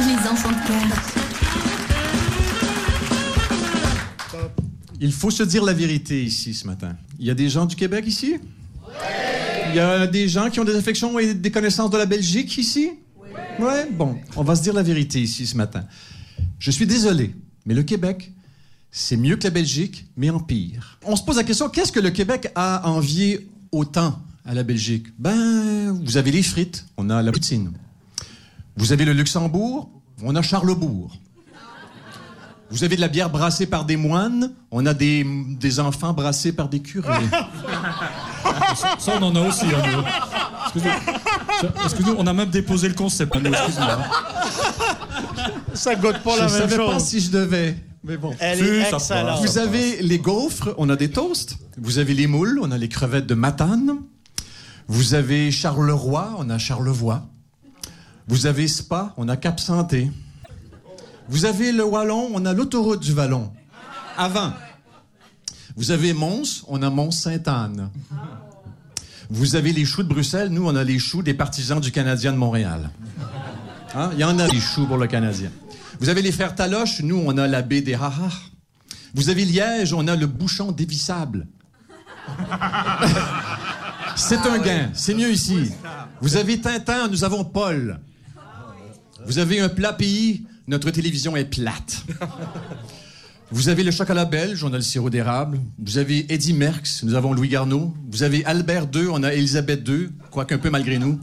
Les enfants de cœur. Il faut se dire la vérité ici ce matin. Il y a des gens du Québec ici? Il y a des gens qui ont des affections et des connaissances de la Belgique ici? Ouais, bon, on va se dire la vérité ici ce matin. Je suis désolé, mais le Québec, c'est mieux que la Belgique, mais en pire. On se pose la question, qu'est-ce que le Québec a à envier autant à la Belgique? Ben, vous avez les frites, on a la poutine. Vous avez le Luxembourg, on a Charlebourg. Vous avez de la bière brassée par des moines, on a des, des enfants brassés par des curés. Ça, ça, on en a aussi, hein. Excusez- Excusez-nous, on a même déposé le concept, hein, nous, excusez-moi. Ça goûte pas la je même savais pas chose. si je devais. Mais bon. Elle est excellente. Vous avez les gaufres, on a des toasts. Vous avez les moules, on a les crevettes de Matane. Vous avez Charleroi, on a Charlevoix. Vous avez Spa, on a Cap Santé. Vous avez le Wallon, on a l'autoroute du Vallon. Avant. Vous avez Mons, on a Mont-Sainte-Anne. Vous avez les choux de Bruxelles, nous, on a les choux des partisans du Canadien de Montréal. Hein? Il y en a des choux pour le Canadien. Vous avez les frères Taloche, nous, on a la baie des Haha. Vous avez Liège, on a le bouchon dévissable. C'est un gain, c'est mieux ici. Vous avez Tintin, nous avons Paul. Vous avez un plat pays, notre télévision est plate. Vous avez le chocolat belge, on a le sirop d'érable. Vous avez Eddie Merckx, nous avons Louis Garneau. Vous avez Albert II, on a Elisabeth II, quoique un peu malgré nous.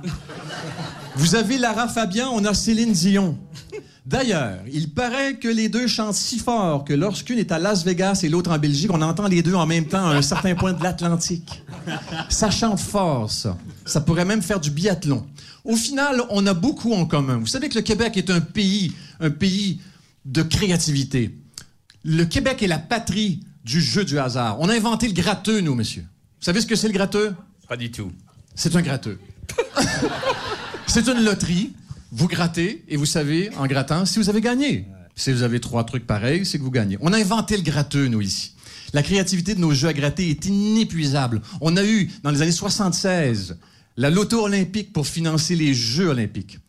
Vous avez Lara Fabian, on a Céline Dion. D'ailleurs, il paraît que les deux chantent si fort que lorsqu'une est à Las Vegas et l'autre en Belgique, on entend les deux en même temps à un certain point de l'Atlantique. Ça chante fort, ça. Ça pourrait même faire du biathlon. Au final, on a beaucoup en commun. Vous savez que le Québec est un pays, un pays de créativité. Le Québec est la patrie du jeu du hasard. On a inventé le gratteux, nous, monsieur. Vous savez ce que c'est le gratteux? Pas du tout. C'est un gratteux. c'est une loterie. Vous grattez et vous savez, en grattant, si vous avez gagné. Si vous avez trois trucs pareils, c'est que vous gagnez. On a inventé le gratteux, nous, ici. La créativité de nos jeux à gratter est inépuisable. On a eu, dans les années 76, la loto olympique pour financer les Jeux olympiques.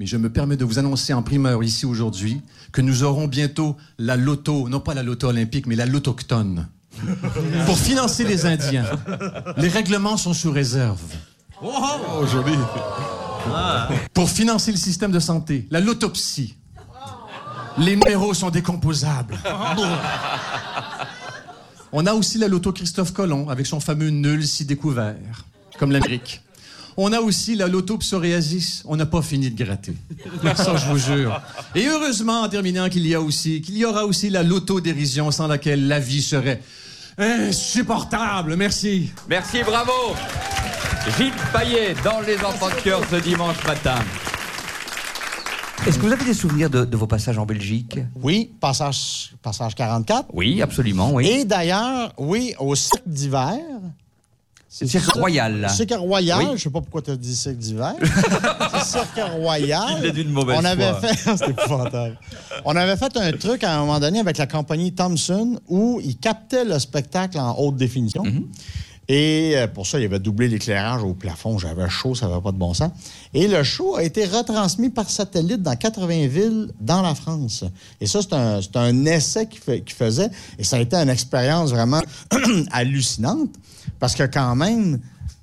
Mais je me permets de vous annoncer en primeur ici aujourd'hui que nous aurons bientôt la loto, non pas la loto olympique, mais la l'autochtone. pour financer les Indiens. Les règlements sont sous réserve. Oh, joli. Pour financer le système de santé, la l'autopsie. Les numéros sont décomposables. On a aussi la loto Christophe Colomb avec son fameux nul si découvert, comme l'Amérique. On a aussi la loto psoriasis. On n'a pas fini de gratter. Ça, je vous jure. Et heureusement, en terminant, qu'il y a aussi, qu'il y aura aussi la loto dérision sans laquelle la vie serait insupportable. Merci. Merci, bravo. Gilles Payet dans Les Enfants de Cœur ce dimanche matin. Est-ce que vous avez des souvenirs de, de vos passages en Belgique? Oui, passage, passage 44. Oui, absolument, oui. Et d'ailleurs, oui, au cirque d'hiver. C'est cirque royal. Cirque royal, Oui. je sais pas pourquoi tu as dit cirque d'hiver. Cirque royal. Il d'une mauvaise On avait foi. fait, c'était épouvantable. On avait fait un truc à un moment donné avec la compagnie Thomson où ils captaient le spectacle en haute définition. Mhm. Et euh, pour ça, il avait doublé l'éclairage au plafond. J'avais chaud, ça n'avait pas de bon sens. Et le show a été retransmis par satellite dans 80 villes dans la France. Et ça, c'est un, un essai qu'il qu'il faisait. Et ça a été une expérience vraiment hallucinante. Parce que quand même,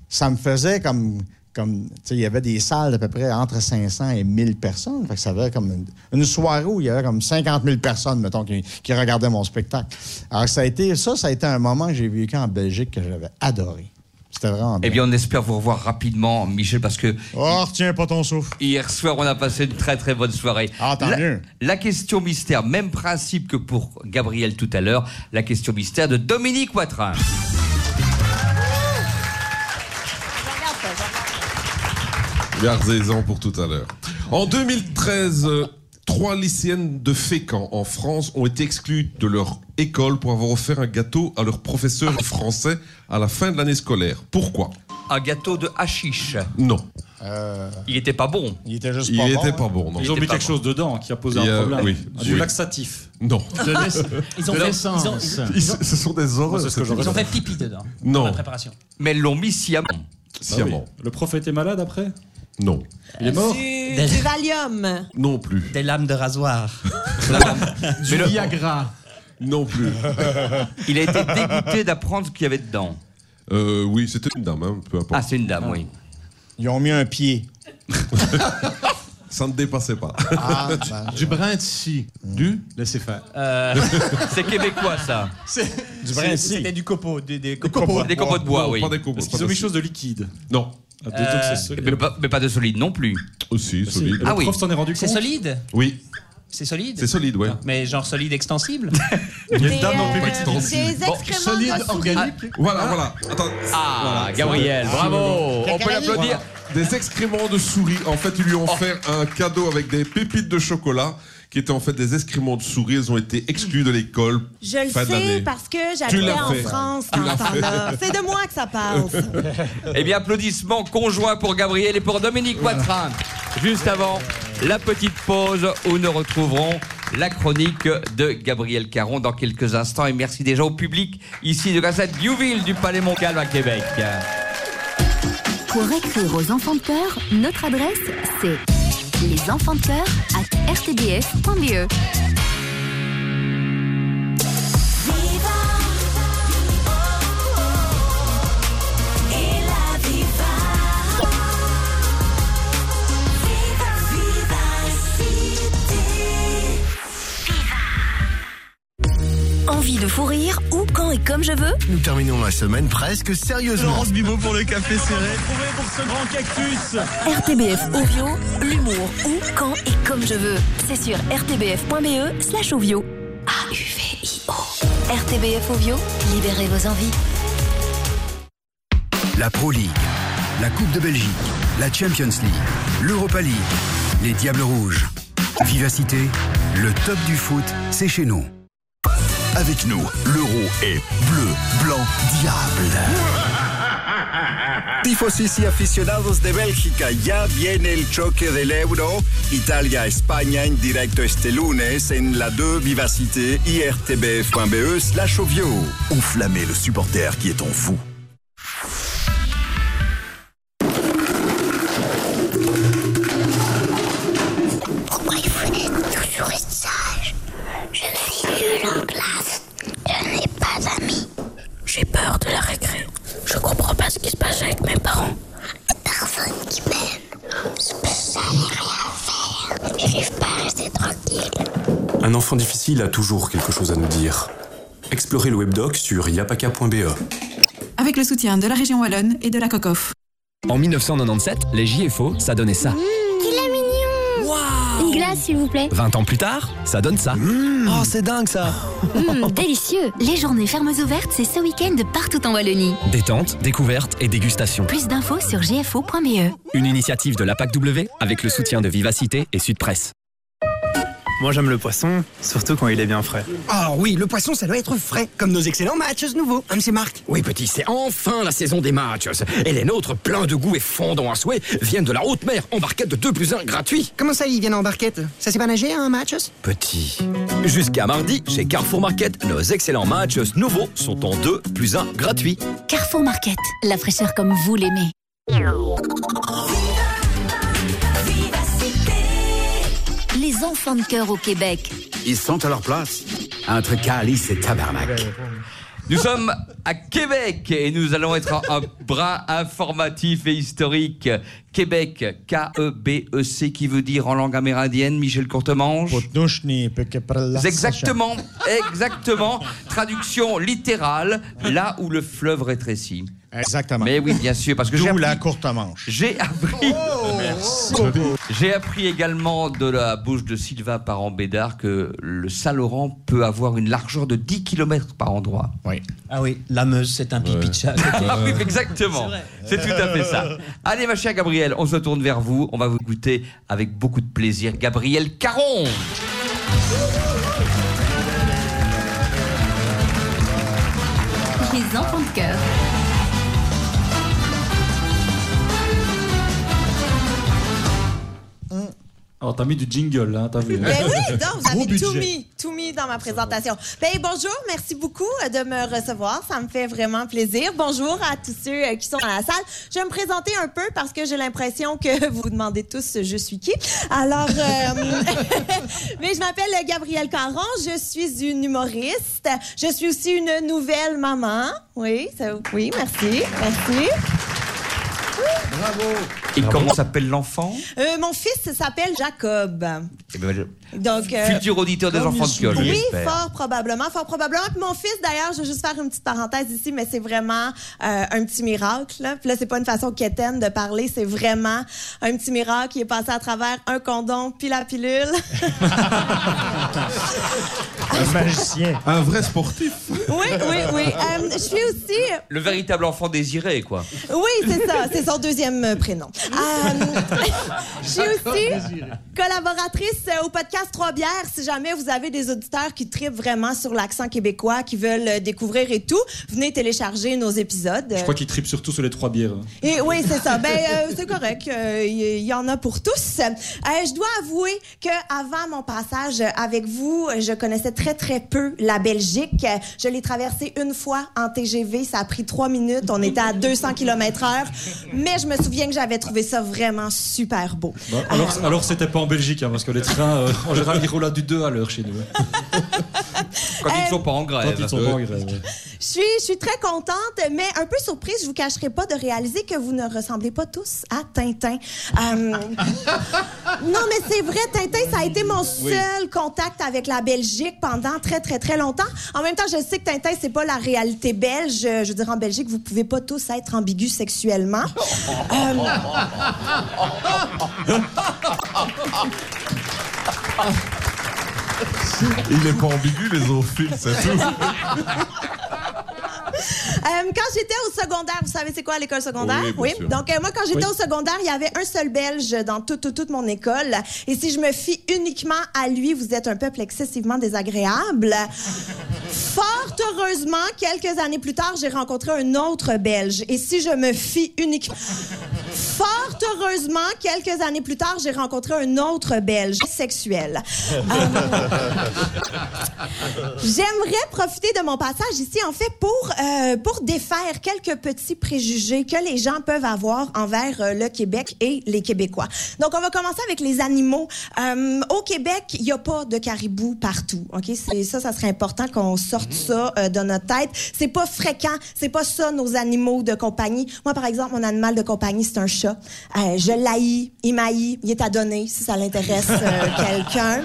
ça me faisait comme... comme il y avait des salles d'à peu près entre 500 et 1000 personnes. Fait que ça avait comme une, une soirée où il y avait comme 50 000 personnes, mettons, qui, qui regardaient mon spectacle. Alors, ça a été, ça, ça a été un moment que j'ai vécu en Belgique que j'avais adoré. C'était vraiment Eh bien, on espère vous revoir rapidement, Michel, parce que. Oh, retiens pas ton souffle. Hier soir, on a passé une très très bonne soirée. Ah, tant la, mieux. la question mystère, même principe que pour Gabriel tout à l'heure, la question mystère de Dominique Watrin. Gardez-en pour tout à l'heure. En 2013, euh, trois lycéennes de Fécamp en France ont été exclues de leur école pour avoir offert un gâteau à leur professeur français à la fin de l'année scolaire. Pourquoi? Un gâteau de hashish. Non. Il était pas bon. Il était juste Il était pas bon, non. Ils ont mis pas quelque bon. chose dedans qui a posé un problème. oui, Du oui. laxatif. Non. Ils ont fait- ils ont- Ils- ce sont des horreurs. c'est ce que cette j'aurais Ils ont fait pipi dedans. Non. Dans la préparation. Mais elles l'ont mis sciemment. Sciemment. Ah oui. Le prof était malade après? Non. Il est mort Du, du Valium. Non plus. Des lames de rasoir. Du Viagra. Non plus. Il a été dégoûté d'apprendre ce qu'il y avait dedans. Euh, oui, c'était une dame, hein, peu importe. Ah, c'est une dame, oui. Ils ont mis un pied. Ça ne dépassait pas. Ah, ben, Du brin de scie. Du? Laissez faire. Euh, C'est québécois, ça. du brin C'était du copeau. Des, des copeaux. Des copeaux de bois, oui. Pas des copeaux. Est-ce pas ont mis de- chose de liquide Non. Ah, c'est solide. Mais pas, mais pas de solide non plus. Aussi, solide. Le Ah oui. prof s'en est rendu compte C'est solide Oui, C'est solide c'est solide, ouais. Mais genre solide extensible Il y a Des, une dame dans le euh, public des excréments solide, organique. Voilà, voilà. Attends. Ah, Gabriel, bravo. On peut l'applaudir. Des excréments de souris. En fait, ils lui ont offert un cadeau avec des pépites de chocolat qui étaient en fait des excréments de souris. Elles ont été exclues de l'école. Je le sais parce que l'as en fait. France Tu. C'est de moi que ça passe. Eh bien, applaudissements conjoints pour Gabriel et pour Dominique Watrin. Juste avant la petite pause où nous retrouverons la chronique de Gabriel Caron dans quelques instants. Et merci déjà au public ici de Cassette Diouville du Palais Montcalm à Québec. Pour écrire aux enfants de cœur, notre adresse c'est lesenfantsdecoeur at rtbf.be. Envie de fou rire où, quand et comme je veux Nous terminons la semaine presque sérieusement. Bibot pour le café serré. Pour ce grand cactus. RTBF Ovio, l'humour où, quand et comme je veux. C'est sur rtbf.be slash Ovio. A-U-V-I-O. RTBF Ovio, libérez vos envies. La Pro League, la Coupe de Belgique, la Champions League, l'Europa League, les Diables Rouges. Vivacité, le top du foot, c'est chez nous. Avec nous, l'euro est bleu, blanc, diable. Tifosis y aficionados de Bélgica, ya viene el choque del euro. Italia-España en directo este lunes en la 2 Vivacité irtbf.be slash ovio. Enflammez le supporter qui est en vous. J'ai peur de la récré. Je comprends pas ce qui se passe avec mes parents. Personne qui m'aime. Rien à faire. J'arrive pas à rester tranquille. Un enfant difficile a toujours quelque chose à nous dire. Explorez le webdoc sur yapaka.be. Avec le soutien de la région Wallonne et de la COCOF. En 1997, les JFO, ça donnait ça. Glace, s'il vous plaît. 20 ans plus tard, ça donne ça. Oh, c'est dingue ça Hum, délicieux Les journées fermes ouvertes, c'est ce week-end partout en Wallonie. Détente, découverte et dégustation. Plus d'infos sur gfo.be. Une initiative de la PAC-W avec le soutien de Vivacité et Sud Presse. Moi j'aime le poisson, surtout quand il est bien frais. Ah oui, le poisson, ça doit être frais, comme nos excellents matchs nouveaux, hein, c'est Marc? Oui, petit, c'est enfin la saison des matchs. Et les nôtres, pleins de goût et fondants à souhait, viennent de la haute mer en barquette de 2 plus 1 gratuit. Comment ça, ils viennent en barquette? Ça s'est pas nager, un match? Petit. Jusqu'à mardi, chez Carrefour Market, nos excellents matchs nouveaux sont en 2 plus 1 gratuit. Carrefour Market, la fraîcheur comme vous l'aimez. Les enfants de cœur au Québec. Ils sont à leur place. Entre Calice et Tabarnak. Nous sommes à Québec et nous allons être un, un brin informatif et historique. Québec, K-E-B-E-C, qui veut dire en langue amérindienne, Michel Courtemanche. Exactement, exactement. Traduction littérale, là où le fleuve rétrécit. Exactement. Mais oui, bien sûr, parce que j'ai appris, la courte manche. j'ai appris, Merci. j'ai appris également de la bouche de Sylvain Parent-Bédard que le Saint-Laurent peut avoir une largeur de 10 km par endroit. Oui. Ah oui, la Meuse, c'est un pipi de chat. Ah oui, exactement. C'est tout à fait ça. Allez, ma chère Gabrielle, on se tourne vers vous. On va vous écouter avec beaucoup de plaisir. Gabrielle Caron. Les enfants de cœur. Alors, t'as mis du jingle, hein, t'as vu. Ben oui, donc vous avez tout mis, tout mis dans ma présentation. Ben bonjour, merci beaucoup euh, de me recevoir, ça me fait vraiment plaisir. Bonjour à tous ceux euh, qui sont dans la salle. Je vais me présenter un peu parce que j'ai l'impression que vous vous demandez tous euh, je suis qui. Alors, euh, mais je m'appelle Gabrielle Caron, je suis une humoriste. Je suis aussi une nouvelle maman. Oui, ça, oui, merci, merci. Bravo. Et comment s'appelle l'enfant Euh, mon fils s'appelle Jacob. Eh ben, je- Donc, euh, Futur auditeur des enfants de je Oui, fort probablement, fort probablement. Puis mon fils, d'ailleurs, je vais juste faire une petite parenthèse ici, mais c'est vraiment euh, un petit miracle. Là. Puis là, c'est pas une façon quétaine de parler, c'est vraiment un petit miracle qui est passé à travers un condom puis la pilule. Un magicien. Un vrai sportif. oui, oui, oui. Euh, je suis aussi Le véritable enfant désiré, quoi. Oui, c'est ça. C'est son deuxième euh, prénom. Euh, je suis aussi collaboratrice euh, au podcast Trois Bières. Si jamais vous avez des auditeurs qui tripent vraiment sur l'accent québécois, qui veulent euh, découvrir et tout, venez télécharger nos épisodes. Je crois qu'il tripe surtout sur les trois bières. hein. Et oui, c'est ça. Ben, euh, c'est correct. Euh, Il y, y en a pour tous. Euh, je dois avouer que avant mon passage avec vous, je connaissais très très peu la Belgique. Euh, Je l'ai traversée une fois en TGV. Ça a pris trois minutes. On était à 200 km/h. Mais je me souviens que j'avais trouvé ça vraiment super beau. Alors, alors c'était pas en Belgique, hein, parce que les trains, euh, en général, ils roulent à du 2 à l'heure chez nous. Quand ils ne sont pas en grève. Quand ils sont pas en grève. Je suis, je suis très contente, mais un peu surprise, je vous cacherai pas de réaliser que vous ne ressemblez pas tous à Tintin. Non, mais c'est vrai, Tintin, ça a été mon Oui. seul contact avec la Belgique pendant très, très, très longtemps. En même temps, je sais que Tintin, c'est pas la réalité belge. Je veux dire, en Belgique, vous pouvez pas tous être ambigus sexuellement. Euh, Il est pas ambigu, les zoophiles, c'est tout. Euh, quand j'étais au secondaire, vous savez c'est quoi l'école secondaire? Oui. Donc, euh, moi, quand j'étais Oui. au secondaire, il y avait un seul Belge dans toute, toute, toute mon école. Et si je me fie uniquement à lui, vous êtes un peuple excessivement désagréable. Fort heureusement, quelques années plus tard, j'ai rencontré un autre Belge. Et si je me fie uniquement... Fort heureusement, quelques années plus tard, j'ai rencontré un autre Belge sexuel. Euh, J'aimerais profiter de mon passage ici, en fait, pour, euh, pour défaire quelques petits préjugés que les gens peuvent avoir envers euh, le Québec et les Québécois. Donc, on va commencer avec les animaux. Euh, au Québec, il n'y a pas de caribou partout. Ok, c'est ça, ça serait important qu'on sorte ça euh, de notre tête. C'est pas fréquent, c'est pas ça nos animaux de compagnie. Moi, par exemple, mon animal de compagnie, c'est un chat. Euh, je l'haïs, il m'haït, il est à donner si ça l'intéresse euh, quelqu'un.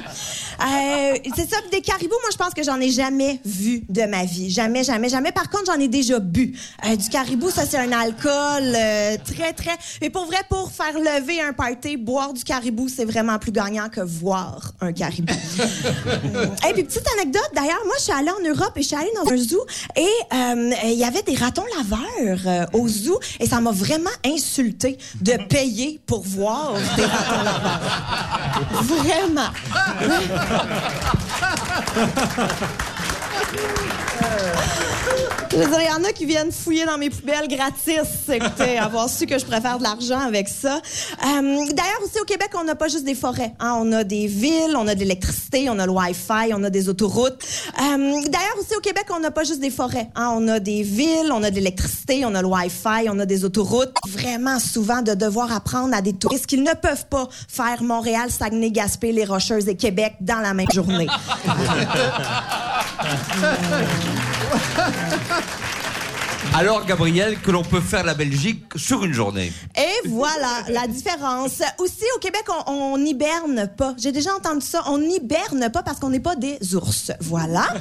Euh, c'est ça, des caribous, moi, je pense que j'en ai jamais vu de ma vie. Jamais, jamais, jamais. Par contre, j'en ai déjà bu. Euh, du caribou, ça, c'est un alcool euh, très, très... Et pour vrai, pour faire lever un party, boire du caribou, c'est vraiment plus gagnant que voir un caribou. Et puis, petite anecdote, d'ailleurs, moi, je suis allée en Europe et je suis allée dans un zoo et euh, il y avait des ratons laveurs au zoo et ça m'a vraiment insulté de payer pour voir des ratons laveurs. Vraiment. Je veux dire, il y en a qui viennent fouiller dans mes poubelles gratis. Écoutez, avoir su que je préfère de l'argent avec ça. Euh, D'ailleurs, aussi au Québec, on n'a pas juste des forêts. hein. On a des villes, on a de l'électricité, on a le Wi-Fi, on a des autoroutes. Euh, D'ailleurs, aussi au Québec, on n'a pas juste des forêts. hein. On a des villes, on a de l'électricité, on a le Wi-Fi, on a des autoroutes. Vraiment souvent de devoir apprendre à des touristes qu'ils ne peuvent pas faire Montréal, Saguenay, Gaspé, Les Rocheuses et Québec dans la même journée. Alors, Gabriel, que l'on peut faire la Belgique sur une journée. Et voilà la différence. Aussi, au Québec, on, on hiberne pas. J'ai déjà entendu ça. On hiberne pas parce qu'on n'est pas des ours. Voilà.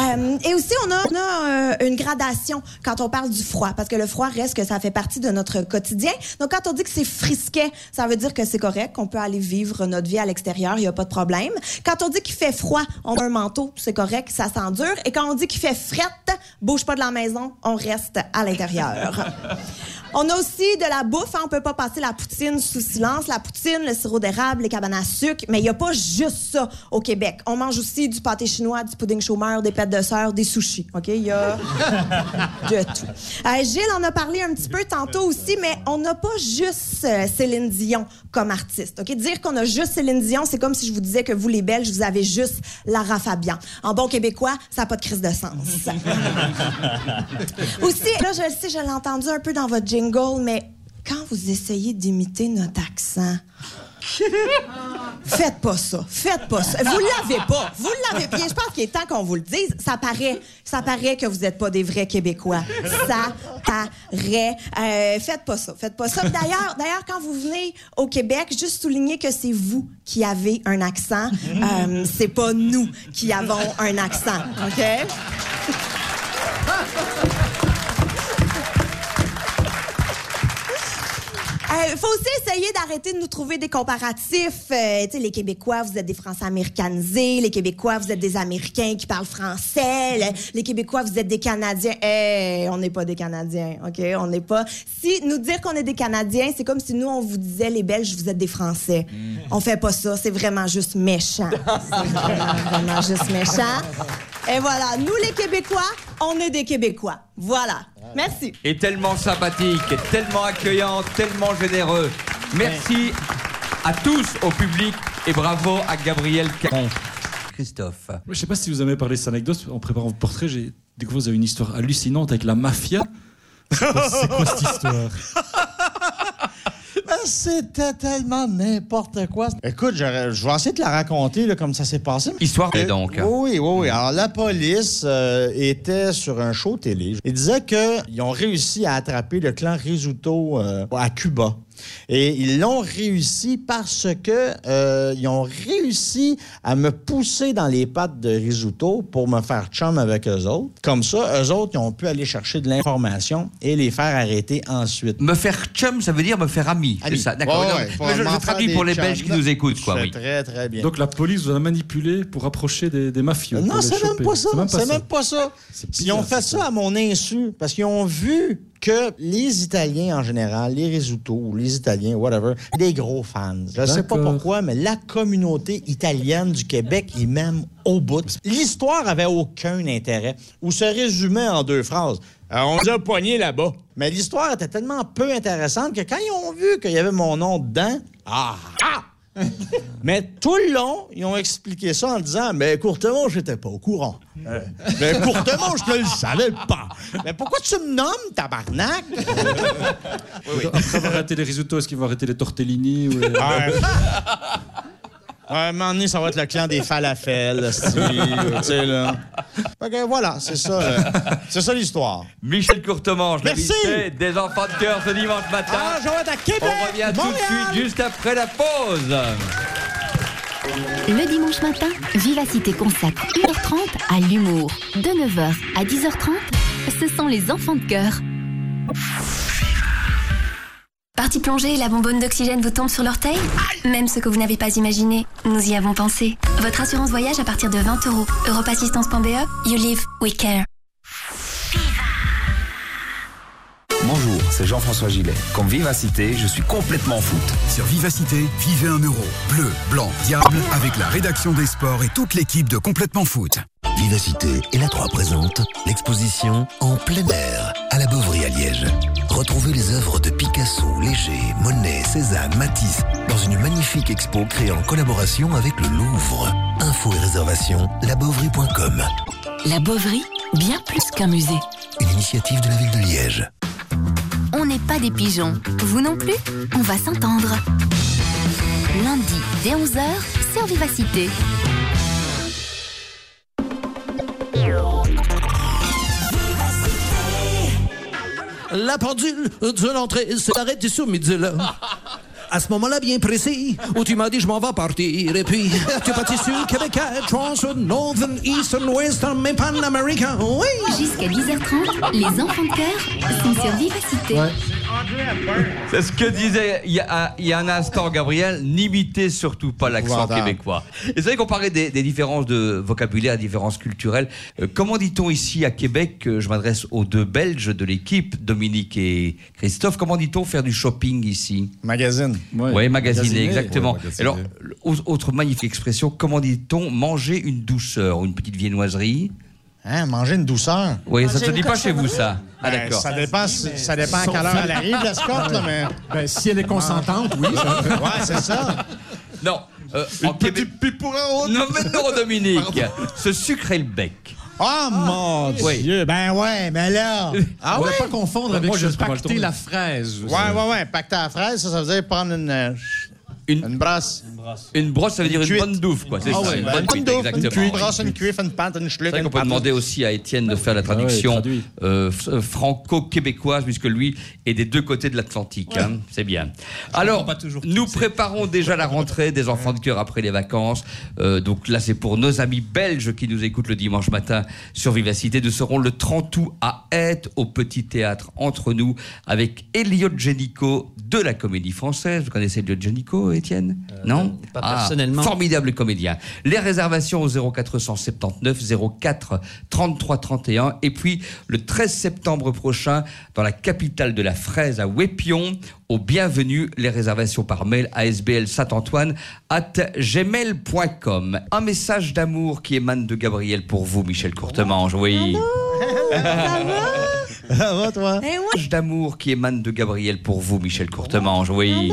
Euh, et aussi, on a, on a, euh, une gradation quand on parle du froid, parce que le froid reste que ça fait partie de notre quotidien. Donc, quand on dit que c'est frisquet, ça veut dire que c'est correct, qu'on peut aller vivre notre vie à l'extérieur, il n'y a pas de problème. Quand on dit qu'il fait froid, on a un manteau, c'est correct, ça s'endure. Et quand on dit qu'il fait frette, bouge pas de la maison, on reste à l'intérieur. On a aussi de la bouffe, hein, on peut pas passer la poutine sous silence. La poutine, le sirop d'érable, les cabanes à sucre, mais il y a pas juste ça au Québec. On mange aussi du pâté chinois, du pudding chômeur, des pâtes de sœur, des sushis. OK, il y a de tout. Euh, Gilles en a parlé un petit peu tantôt aussi, mais on n'a pas juste euh, Céline Dion comme artiste. OK, dire qu'on a juste Céline Dion, c'est comme si je vous disais que vous les Belges, vous avez juste Lara Fabian. En bon québécois, ça n'a pas de crise de sens. Aussi, là, je le sais, je l'ai entendu un peu dans votre jingle, mais quand vous essayez d'imiter notre accent, faites pas ça. Faites pas ça. Vous l'avez pas. Vous l'avez pas. Je pense qu'il est temps qu'on vous le dise. Ça paraît, ça paraît que vous n'êtes pas des vrais Québécois. Ça paraît. Euh, faites pas ça. Faites pas ça. D'ailleurs, d'ailleurs, quand vous venez au Québec, juste souligner que c'est vous qui avez un accent. Euh, c'est pas nous qui avons un accent. OK? Il faut aussi essayer d'arrêter de nous trouver des comparatifs. Euh, les Québécois, vous êtes des Français américanisés. Les Québécois, vous êtes des Américains qui parlent français. Le- les Québécois, vous êtes des Canadiens. Eh, on n'est pas des Canadiens, OK? On n'est pas... Si nous dire qu'on est des Canadiens, c'est comme si nous, on vous disait, les Belges, vous êtes des Français. On fait pas ça. C'est vraiment juste méchant. C'est vraiment, vraiment juste méchant. Et voilà, nous, les Québécois, on est des Québécois. Voilà. Merci. Et tellement sympathique, tellement accueillant, tellement généreux. Merci à tous, au public, et bravo à Gabriel Caron. Christophe. Je sais pas si vous avez parlé de cette anecdote. En préparant votre portrait, j'ai découvert que vous avez une histoire hallucinante avec la mafia. C'est quoi, cette histoire? C'était tellement n'importe quoi. Écoute, je, je vais essayer de la raconter là, comme ça s'est passé. Histoire Euh, donc. Oui, oui, oui. Alors, la police euh, était sur un show télé. Ils disaient qu'ils ont réussi à attraper le clan Risuto euh, à Cuba. Et ils l'ont réussi parce que euh, ils ont réussi à me pousser dans les pattes de Risuto pour me faire chum avec eux autres. Comme ça, eux autres, ils ont pu aller chercher de l'information et les faire arrêter ensuite. Me faire chum, ça veut dire me faire ami. C'est Ami. ça, d'accord. Ouais, je, je traduis pour les chums. Belges qui nous écoutent, quoi, C'est oui. Très, très bien. Donc la police vous a manipulé pour approcher des, des mafieux. Non, c'est même pas ça. C'est même pas C'est ça. même pas ça. C'est Ils ont fait ça à mon insu parce qu'ils ont vu que les Italiens en général, les risottos ou les Italiens, whatever, des gros fans. Je sais pas pourquoi, mais la communauté italienne du Québec, ils m'aiment au bout. L'histoire avait aucun intérêt ou se résumait en deux phrases. Euh, on les a poignés là-bas. Mais l'histoire était tellement peu intéressante que quand ils ont vu qu'il y avait mon nom dedans, ah! ah! Mais tout le long, ils ont expliqué ça en disant Mais courtement, j'étais pas au courant. Euh, mais courtement, je ne le savais pas. Mais pourquoi tu me nommes, tabarnak? Après avoir arrêté les risottos, est-ce qu'ils vont arrêter les tortellini ou les- Ouais. Ouais, à un moment donné, ça va être le clan des falafels, tu sais, là. Fait que voilà, c'est ça, euh, c'est ça l'histoire. Michel Courtemanche, Merci. des enfants de cœur ce dimanche matin. Ah, je vais être à Québec, On revient tout de suite, juste après la pause. Le dimanche matin, Vivacité consacre 1h30 à l'humour. De 9h à 10h30, ce sont les enfants de cœur. Parti plonger, la bonbonne d'oxygène vous tombe sur l'orteil Même ce que vous n'avez pas imaginé, nous y avons pensé. Votre assurance voyage à partir de 20 euros. Europassistance.be, you live, we care. Bonjour, c'est Jean-François Gillet. Comme Vivacité, je suis complètement foot. Sur Vivacité, vivez un euro. Bleu, blanc, diable, avec la rédaction des sports et toute l'équipe de Complètement Foot. Vivacité et la 3 présente l'exposition En plein air à la Beauvry à Liège. Retrouvez les œuvres de Picasso, Léger, Monet, Cézanne, Matisse dans une magnifique expo créée en collaboration avec le Louvre. Infos et réservations, labeauvry.com. La Beauvry, bien plus qu'un musée. Une initiative de la ville de Liège. Pas des pigeons. Vous non plus On va s'entendre. Lundi, dès 11h, sur Vivacité. La pendule de l'entrée s'est arrêtée sur midi là. À ce moment-là, bien précis, où tu m'as dit je m'en vais partir. Et puis, tu es parti sur Québec, Trans, Northern, Eastern, Western, mais Pan-Américain. Oui! Jusqu'à 10h30, les enfants de cœur sont sur Vivacité. C'est ce que disait il y, a, il y a un instant Gabriel, n'imitez surtout pas l'accent québécois. Et c'est vrai qu'on parlait des, des différences de vocabulaire, des différences culturelles. Euh, comment dit-on ici à Québec, euh, je m'adresse aux deux Belges de l'équipe, Dominique et Christophe, comment dit-on faire du shopping ici? Magazine. Oui, magasiner, Magasiner. exactement. Ouais, magasiner. Alors, au- autre magnifique expression, comment dit-on manger une douceur, une petite viennoiserie? Hein, manger une douceur. Oui, ça ne se dit pas chez vous, ça. Ah, Ben, d'accord. Ça dépend, ça dépend à quelle heure elle arrive, la Scott, là, mais. Ben, si elle est consentante, oui. Ouais, c'est ça. Non. Euh, en Québec... Non, mais non, Dominique. Ce sucre et le bec. Oh mon Oui. Dieu, ben ouais, mais là. Ah On ouais? va pas confondre avec Moi, je se sais pas mal pacter la fraise. Ouais, ouais, ouais. Pacte à la fraise, ça, ça veut dire prendre une. Une- Une brasse. Une brosse, ça veut dire une bonne douffe, quoi. C'est Ah ça, ouais, une bonne une cuite, une cuite, une brasse, une qu'on peut demander aussi à Étienne de faire la traduction traduit. euh, euh, franco-québécoise, puisque lui est des deux côtés de l'Atlantique. hein. C'est bien. Alors, nous préparons déjà la rentrée des enfants de cœur après les vacances. Euh, donc là, c'est pour nos amis belges qui nous écoutent le dimanche matin sur Vivacité. Nous serons le 30 août à Aide, au Petit Théâtre Entre nous, avec Elliot Genico de la Comédie Française. Vous connaissez Elliot Genico, Étienne Non pas Ah, personnellement. Formidable comédien. Les réservations au 0479 04 33 31. Et puis, le 13 septembre prochain, dans la capitale de la fraise, à Wépion, au bienvenu, les réservations par mail à sbl saint-antoine at gmail.com. Un message d'amour qui émane de Gabriel pour vous, Michel Courtemange. Oui. Ça va, toi? Eh ouais, d'amour qui émane de Gabriel pour vous, Michel Courtemange. Oui.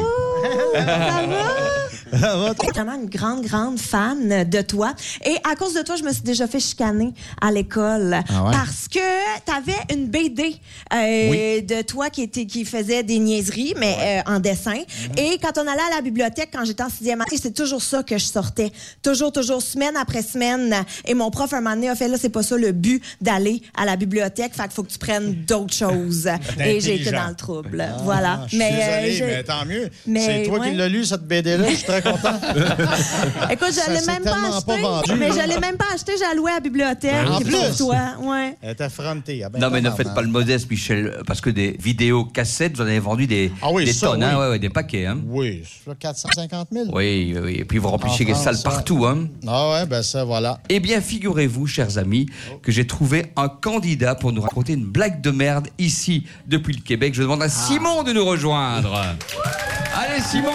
ça va, toi? vraiment une grande, grande fan de toi. Et à cause de toi, je me suis déjà fait chicaner à l'école. Ah ouais? Parce que t'avais une BD euh, de toi qui, était, qui faisait des niaiseries, mais euh, en dessin. Mm-hmm. Et quand on allait à la bibliothèque, quand j'étais en sixième année, c'est toujours ça que je sortais. Toujours, toujours, semaine après semaine. Et mon prof, un moment donné, a fait, là, c'est pas ça le but d'aller à la bibliothèque. Fait qu'il faut que tu prennes d'autres choses. Et j'ai été dans le trouble. voilà. Ah, je suis désolé, euh, je- mais tant mieux. mais C'est toi ouais. qui l'as lu, cette BD-là. Très content. Écoute, j'allais même pas acheter. pas vendu, mais j'allais même pas acheter, j'ai loué à la bibliothèque. En pour plus? toi. Ouais. Elle était frontée. ah ben, Non, mais ne faites pas le modeste, Michel, parce que des vidéos cassettes, vous en avez vendu des, Ah oui, des ça, tonnes, hein, ouais, ouais, des paquets. Hein. Oui, c'est là 450 000. Oui, oui, oui. Et puis vous remplissez En les France, salles ouais. partout. Hein. Ah ouais, ben ça, voilà. Eh bien, figurez-vous, chers amis, que j'ai trouvé un candidat pour nous raconter une blague de merde ici, depuis le Québec. Je demande à Simon de nous rejoindre. Allez, Simon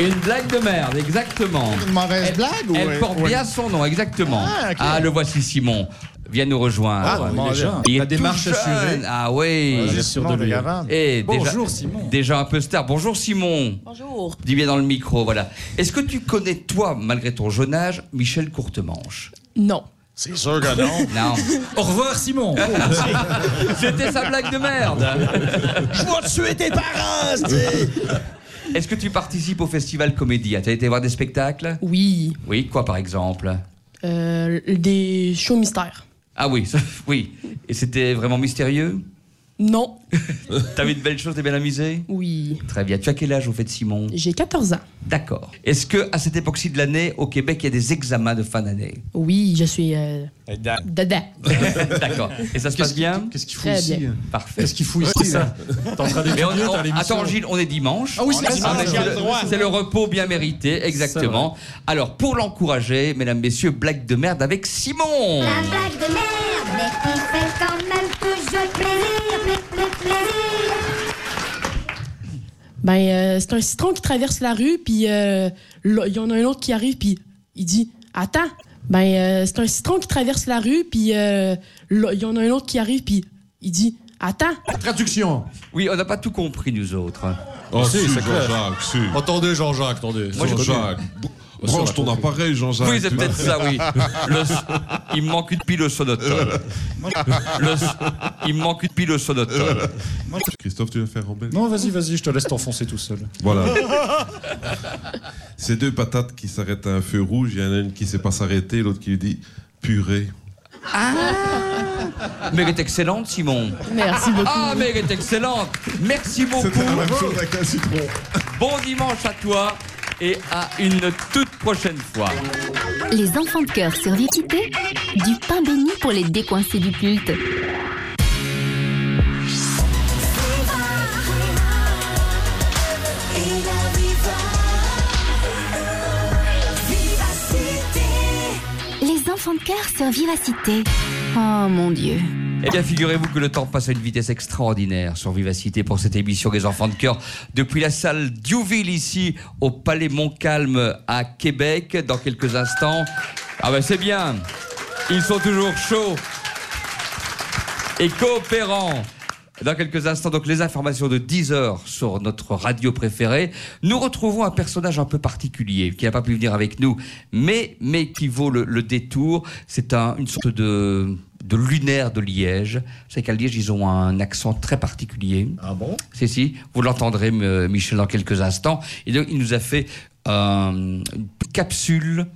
Une blague de merde, exactement. Une mauvaise Elle- blague ou Elle porte ou- bien son nom, exactement. Ah. Ah, le voici, Simon. Viens nous rejoindre. Ah, déjà, Il est la démarche assurée. Ah oui. Simon, de lui. Eh, déjà- Bonjour, Simon. Déjà un peu star. Bonjour Simon. Bonjour. Dis bien dans le micro, voilà. Est-ce que tu connais, toi, malgré ton jeune âge, Michel Courtemanche? Non. C'est sûr que non. Non. Au revoir, Simon. C'était sa blague de merde. Je vais tuer tes parents, Est-ce que tu participes au festival Comédia Tu as été voir des spectacles? Oui, Oui, quoi par exemple? Euh, des shows mystères. Ah oui, ça- oui. Et c'était vraiment mystérieux? Non, T'as vu de belles choses, t'es bien amusé oui. Très bien. Tu as quel âge au fait, Simon J'ai 14 ans. D'accord. Est-ce que à cette époque-ci de l'année, au Québec, il y a des examens de fin d'année? Oui, je suis euh, dada. D'accord. Et ça se passe bien? Qu'est-ce qu'il fout Très ici bien. Parfait. Qu'est-ce qu'il fout ici? T'es en train Mais on- on- attends, Gilles, on est dimanche. Ah oui, c'est Ah, le le repos bien mérité, exactement. Alors, pour l'encourager, mesdames, messieurs, blague de merde avec Simon. La blague de merde, mais qui fait quand même toujours plaisir, Ben, euh, c'est un citron qui traverse la rue, puis euh, il y en a un autre qui arrive, puis il dit Attends. Ben, euh, c'est un citron qui traverse la rue, puis euh, il y en a un autre qui arrive, puis il dit Attends. Traduction. Oui, on n'a pas tout compris, nous autres. Oh, Si, si, c'est. Jean-Jacques, si. Attendez, Jean-Jacques, attendez. Moi, Jean-Jacques. Branche ton appareil, Jean-Jacques. Oui, c'est peut-être ça, oui. Le- il me manque une pile au sonotone. Le- il me manque une pile au sonotone. Christophe, tu veux faire belge Non, vas-y, vas-y, je te laisse t'enfoncer tout seul. Voilà. Ces deux patates qui s'arrêtent à un feu rouge, il y en a une qui ne sait pas s'arrêter, l'autre qui lui dit purée. Mais elle est excellente, Simon. Merci beaucoup. Ah, mais elle est excellente. Merci beaucoup. C'était la même chose avec un citron. Bon dimanche à toi et à une toute prochaine fois. Les enfants de cœur sur Vicité, du pain béni pour les décoincer du culte. Les enfants de cœur sur Vivacité. Oh mon Dieu. Eh bien, figurez-vous que le temps passe à une vitesse extraordinaire sur Vivacité pour cette émission des enfants de cœur. Depuis la salle Diouville ici au Palais Montcalm à Québec, dans quelques instants. Ah ben c'est bien. Ils sont toujours chauds et coopérants. Dans quelques instants, donc les informations de 10 heures sur notre radio préférée. Nous retrouvons un personnage un peu particulier qui n'a pas pu venir avec nous, mais, mais qui vaut le, le détour. C'est un, une sorte de, de lunaire de Liège. C'est qu'à Liège, ils ont un accent très particulier. Ah bon? Si, si, vous l'entendrez, euh, Michel, dans quelques instants. Et donc, il nous a fait euh, une capsule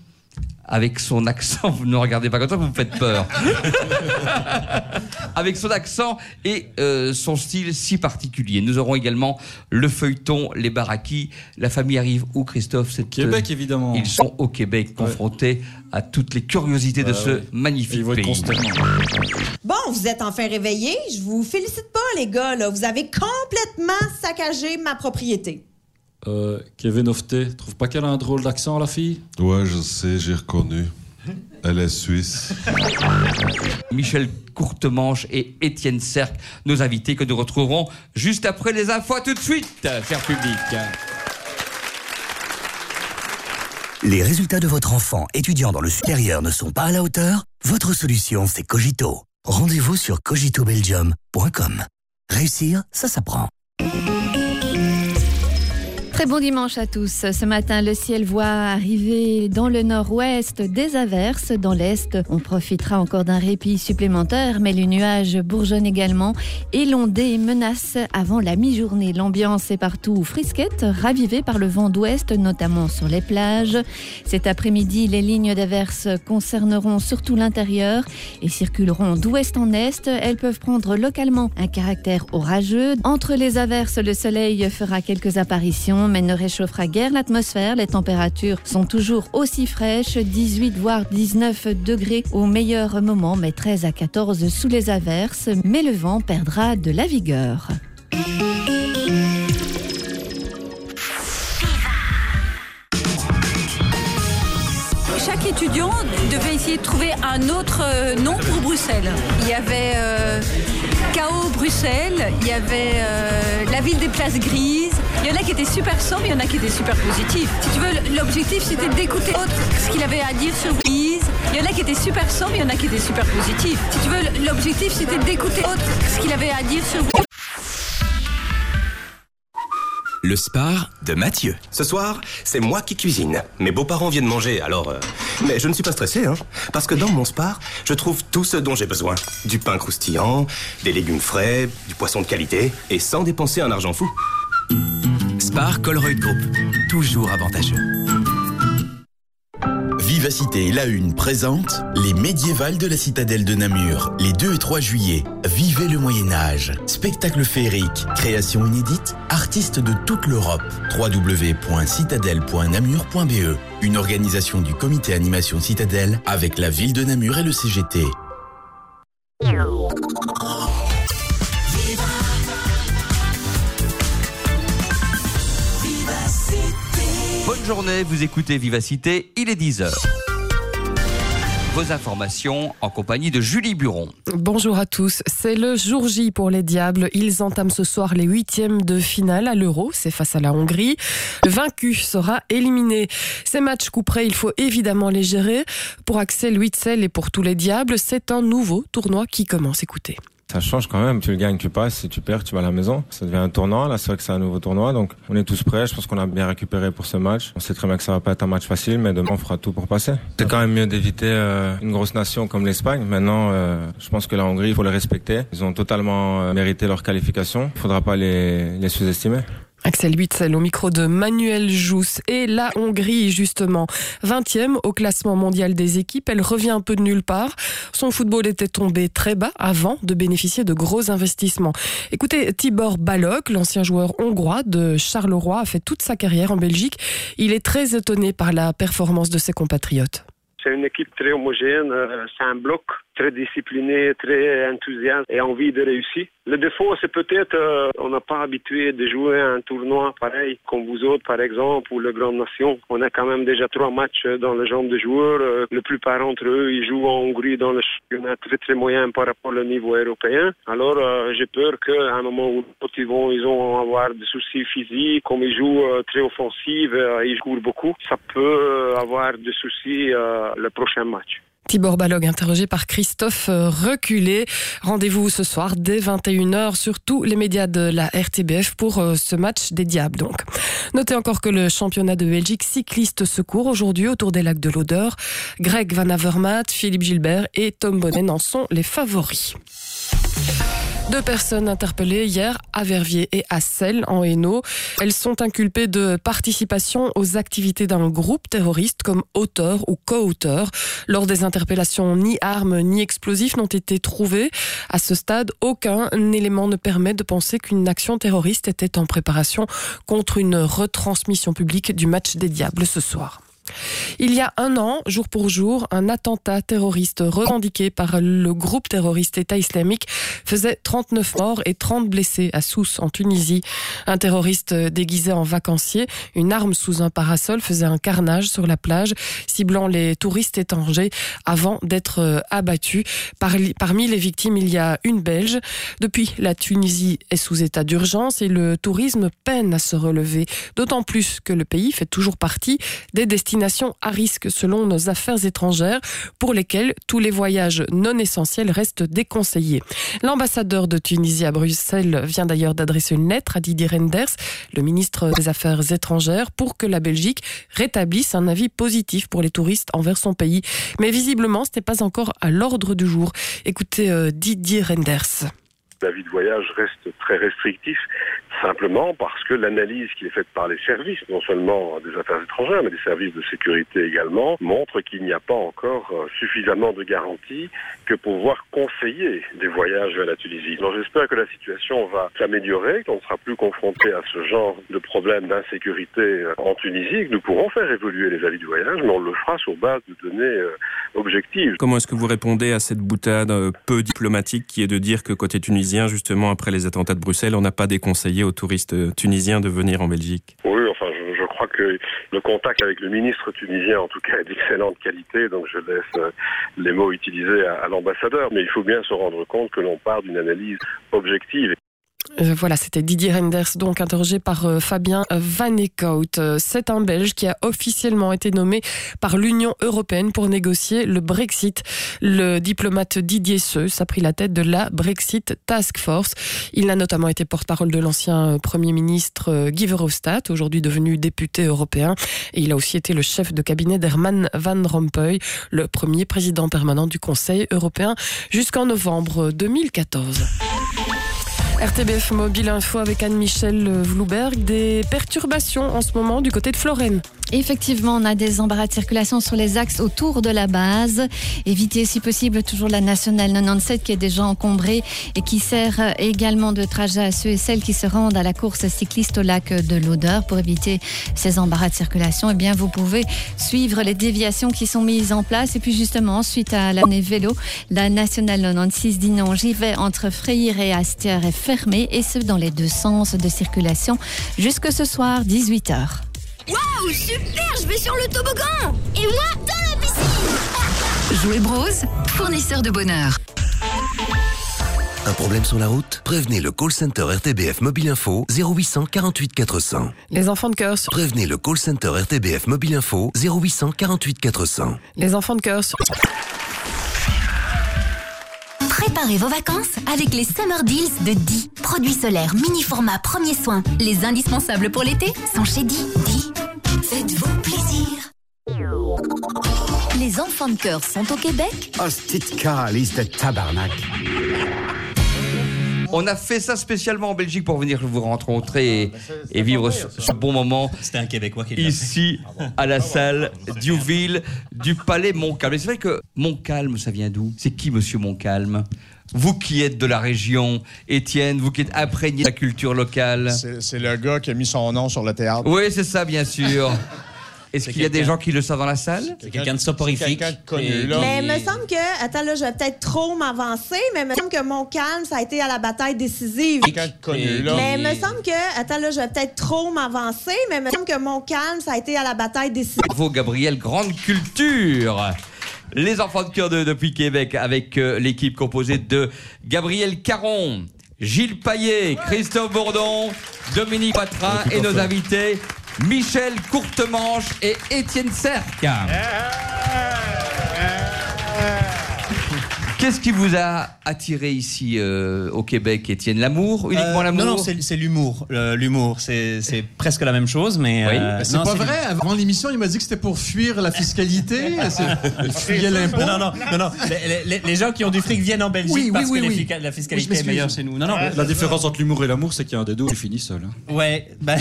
avec son accent. Vous ne regardez pas comme ça, vous me faites peur. avec son accent et euh, son style si particulier. Nous aurons également le feuilleton, les baraquis. La famille arrive où, Christophe? Cette- Québec, évidemment. Ils sont au Québec, confrontés à toutes les curiosités de Bah ce ouais. magnifique Ils pays. Bon, vous êtes enfin réveillés. Je vous félicite pas, les gars. Là. Vous avez complètement saccagé ma propriété. Euh, Kevin Ofté, trouve pas qu'elle a un drôle d'accent, la fille? Ouais, je sais, j'ai reconnu. Elle est suisse. Michel Courtemanche et Étienne Cerc, nos invités que nous retrouverons juste après les infos. Tout de suite, cher public. Les résultats de votre enfant étudiant dans le supérieur ne sont pas à la hauteur? Votre solution, c'est Cogito. Rendez-vous sur cogitobelgium.com. Réussir, ça s'apprend. Très bon dimanche à tous. Ce matin, le ciel voit arriver dans le nord-ouest des averses. Dans l'est, on profitera encore d'un répit supplémentaire, mais les nuages bourgeonnent également et l'ondée menace avant la mi-journée. L'ambiance est partout frisquette, ravivée par le vent d'ouest, notamment sur les plages. Cet après-midi, les lignes d'averses concerneront surtout l'intérieur et circuleront d'ouest en est. Elles peuvent prendre localement un caractère orageux. Entre les averses, le soleil fera quelques apparitions mais ne réchauffera guère l'atmosphère. Les températures sont toujours aussi fraîches, 18 voire 19 degrés au meilleur moment, mais 13 à 14 sous les averses. Mais le vent perdra de la vigueur. Chaque étudiant devait essayer de trouver un autre euh, nom pour Bruxelles. Il y avait euh, Chaos Bruxelles, il y avait euh, la ville des places grises. Il y en a qui étaient super sombres, il y en a qui étaient super positifs. Si tu veux, l'objectif c'était d'écouter ce qu'il avait à dire sur Brise. Il y en a qui étaient super sombres, il y en a qui étaient super positifs. Si tu veux, l'objectif c'était d'écouter ce qu'il avait à dire sur Le spar de Mathieu. Ce soir, c'est moi qui cuisine. Mes beaux-parents viennent manger, alors... euh, Mais je ne suis pas stressé, hein. Parce que dans mon spar, je trouve tout ce dont j'ai besoin. Du pain croustillant, des légumes frais, du poisson de qualité, et sans dépenser un argent fou. Spar Colruyt Group. Toujours avantageux. Vivacité La Une présente Les médiévales de la citadelle de Namur, les 2 et 3 juillet. Vivez le Moyen-Âge. Spectacle féerique, création inédite, artistes de toute l'Europe. www.citadelle.namur.be. Une organisation du comité animation Citadelle avec la ville de Namur et le CGT. Vous écoutez Vivacité, il est 10h. Vos informations en compagnie de Julie Buron. Bonjour à tous. C'est le jour J pour les Diables. Ils entament ce soir les huitièmes de finale à l'Euro. C'est face à la Hongrie. Vaincu sera éliminé. Ces matchs couperés, il faut évidemment les gérer. Pour Axel Witzel et pour tous les Diables, c'est un nouveau tournoi qui commence. Écoutez. Ça change quand même. Tu le gagnes, tu passes. Si tu perds, tu vas à la maison. Ça devient un tournoi. Là, c'est vrai que c'est un nouveau tournoi. Donc, on est tous prêts. Je pense qu'on a bien récupéré pour ce match. On sait très bien que ça va pas être un match facile, mais demain, on fera tout pour passer. C'est quand même mieux d'éviter euh, une grosse nation comme l'Espagne. Maintenant, euh, je pense que la Hongrie, il faut les respecter. Ils ont totalement euh, mérité leur qualification. Il faudra pas les, les sous-estimer. Axel Witzel au micro de Manuel Jousse. Et la Hongrie, justement, 20e au classement mondial des équipes. Elle revient un peu de nulle part. Son football était tombé très bas avant de bénéficier de gros investissements. Écoutez, Tibor Balog, l'ancien joueur hongrois de Charleroi, a fait toute sa carrière en Belgique. Il est très étonné par la performance de ses compatriotes. C'est une équipe très homogène, euh, c'est un bloc très discipliné, très enthousiaste et envie de réussir. Le défaut, c'est peut-être euh, on n'a pas habitué de jouer un tournoi pareil comme vous autres, par exemple, ou le Grand Nation. On a quand même déjà trois matchs dans le genre de joueurs. Euh, la plupart d'entre eux, ils jouent en Hongrie dans le championnat très très moyen par rapport au niveau européen. Alors, euh, j'ai peur qu'à un moment où ils vont, ils vont avoir des soucis physiques, comme ils jouent euh, très offensifs, euh, ils courent beaucoup. Ça peut euh, avoir des soucis le prochain match. Tibor Balog, interrogé par Christophe Reculé. Rendez-vous ce soir dès 21h sur tous les médias de la RTBF pour euh, ce match des Diables. Donc, notez encore que le championnat de Belgique cycliste se court aujourd'hui autour des lacs de l'Odeur. Greg Van Avermaet, Philippe Gilbert et Tom Bonnet en sont les favoris. Deux personnes interpellées hier à Verviers et à Celles, en Hainaut. Elles sont inculpées de participation aux activités d'un groupe terroriste comme auteur ou co-auteur. Lors des interpellations, ni armes ni explosifs n'ont été trouvés. À ce stade, aucun élément ne permet de penser qu'une action terroriste était en préparation contre une retransmission publique du match des Diables ce soir. Il y a un an, jour pour jour, un attentat terroriste revendiqué par le groupe terroriste État islamique faisait 39 morts et 30 blessés à Sousse, en Tunisie. Un terroriste déguisé en vacancier, une arme sous un parasol, faisait un carnage sur la plage, ciblant les touristes étrangers avant d'être euh, abattu. Parmi les victimes, il y a une Belge. Depuis, la Tunisie est sous état d'urgence et le tourisme peine à se relever, d'autant plus que le pays fait toujours partie des destinations à risque selon nos affaires étrangères pour lesquelles tous les voyages non essentiels restent déconseillés. L'ambassadeur de Tunisie à Bruxelles vient d'ailleurs d'adresser une lettre à Didier Renders, le ministre des Affaires étrangères, pour que la Belgique rétablisse un avis positif pour les touristes envers son pays. Mais visiblement, ce n'est pas encore à l'ordre du jour. Écoutez euh, Didier Renders. L'avis de voyage reste très restrictif. Simplement parce que l'analyse qui est faite par les services, non seulement des affaires étrangères, mais des services de sécurité également, montre qu'il n'y a pas encore euh, suffisamment de garanties que pour pouvoir conseiller des voyages vers la Tunisie. Donc j'espère que la situation va s'améliorer, qu'on ne sera plus confronté à ce genre de problème d'insécurité euh, en Tunisie, que nous pourrons faire évoluer les avis du voyage, mais on le fera sur base de données euh, objectives. Comment est-ce que vous répondez à cette boutade peu diplomatique qui est de dire que côté tunisien, justement, après les attentats de Bruxelles, on n'a pas déconseillé aux touristes euh, tunisiens de venir en Belgique Oui, enfin, je, crois que le contact avec le ministre tunisien, en tout cas, est d'excellente qualité, donc je laisse euh, les mots utilisés à l'ambassadeur. Mais il faut bien se rendre compte que l'on part d'une analyse objective. Euh, Voilà, c'était Didier Renders, donc interrogé par euh, Fabien Van Eekhout. Euh, C'est un Belge qui a officiellement été nommé par l'Union européenne pour négocier le Brexit. Le diplomate Didier Seuss a pris la tête de la Brexit Task Force. Il a notamment été porte-parole de l'ancien Premier ministre Guy Verhofstadt, aujourd'hui devenu député européen. Et il a aussi été le chef de cabinet d'Herman Van Rompuy, le premier président permanent du Conseil européen jusqu'en novembre 2014. RTBF Mobile Info avec Anne-Michel Vlouberg. Des perturbations en ce moment du côté de Florène. Effectivement, on a des embarras de circulation sur les axes autour de la base. Évitez si possible toujours la nationale 97 qui est déjà encombrée et qui sert également de trajet à ceux et celles qui se rendent à la course cycliste au lac de l'Odeur. Pour éviter ces embarras de circulation, eh bien, vous pouvez suivre les déviations qui sont mises en place. Et puis justement, suite à l'année vélo, la nationale 96 dit non, j'y vais entre Freyre et Astier est fermée et ce dans les deux sens de circulation jusque ce soir 18h. Waouh, super, je vais sur le toboggan Et moi, dans la piscine Jouet Bros, fournisseur de bonheur. Un problème sur la route? Prévenez le call center RTBF Mobile Info 0800 48 400. Les enfants de cœur. Prévenez le call center RTBF Mobile Info 0800 48 400. Les enfants de cœur. Préparez vos vacances avec les Summer Deals de Di. Produits solaires mini format premier soin. Les indispensables pour l'été sont chez Di. Di, faites-vous plaisir. Les enfants de cœur sont au Québec. De calice de tabarnak. On a fait ça spécialement en Belgique pour venir vous rencontrer et, et vivre ce, ce bon moment. C'était un Québécois qui l'a fait. Ici, à la salle Diouville du Palais Montcalm. Et c'est vrai que Montcalm, ça vient d'où? C'est qui, monsieur Montcalm? Vous qui êtes de la région, Étienne, vous qui êtes imprégné de la culture locale. C'est c'est le gars qui a mis son nom sur le théâtre. Oui, c'est ça, bien sûr. Est-ce qu'il y a des gens qui le savent dans la salle? C'est quelqu'un de soporifique. quelqu'un de connu, là. Mais il me semble que, attends là, je vais peut-être trop m'avancer, mais il me semble que mon calme, ça a été à la bataille décisive. Quelqu'un de connu, là. Mais il me semble que, attends là, je vais peut-être trop m'avancer, mais il me semble que mon calme, ça a été à la bataille décisive. Bravo Gabriel, grande culture. Les enfants de cœur de, depuis Québec avec euh, l'équipe composée de Gabriel Caron, Gilles Paillet, Christophe Bourdon, Dominique Patrin et nos invités Michel Courtemanche et Étienne Serc. Qu'est-ce qui vous a attiré ici euh, au Québec, Étienne? L'amour? Uniquement Euh, l'amour? Non, non, c'est l'humour. L'humour, c'est presque la même chose, mais. Oui. euh, Mais c'est pas vrai. Avant l'émission, il m'a dit que c'était pour fuir la fiscalité. Fuyait l'impôt. Non, non, non. Les, les- les gens qui ont du fric viennent en Belgique Oui, oui, parce oui, que les la fiscalité est meilleure chez nous. Non, non. La différence entre l'humour et l'amour, c'est qu'il y a un des deux qui finit seul. hein. Ouais, ben,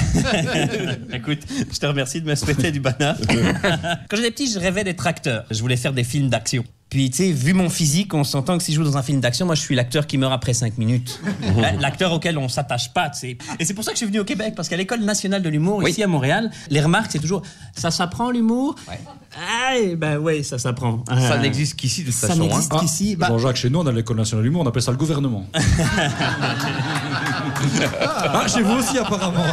écoute, je te remercie de me souhaiter du bonheur. Quand j'étais petit, je rêvais d'être acteur. Je voulais faire des films d'action. Puis, tu sais, vu mon physique, on s'entend que si je joue dans un film d'action, moi, je suis l'acteur qui meurt après 5 minutes. Hein, L'acteur auquel on s'attache pas, tu sais. Et c'est pour ça que je suis venu au Québec, parce qu'à l'École nationale de l'humour, ici à Montréal, les remarques, c'est toujours ça s'apprend l'humour Ah, eh ben oui, ça s'apprend. Ça Ah. n'existe qu'ici de toute Ça façon. hein. n'existe qu'ici. Bah, Jean-Jacques, chez nous, on a l'école nationale de l'humour, on appelle ça le gouvernement. ah, chez vous aussi, apparemment.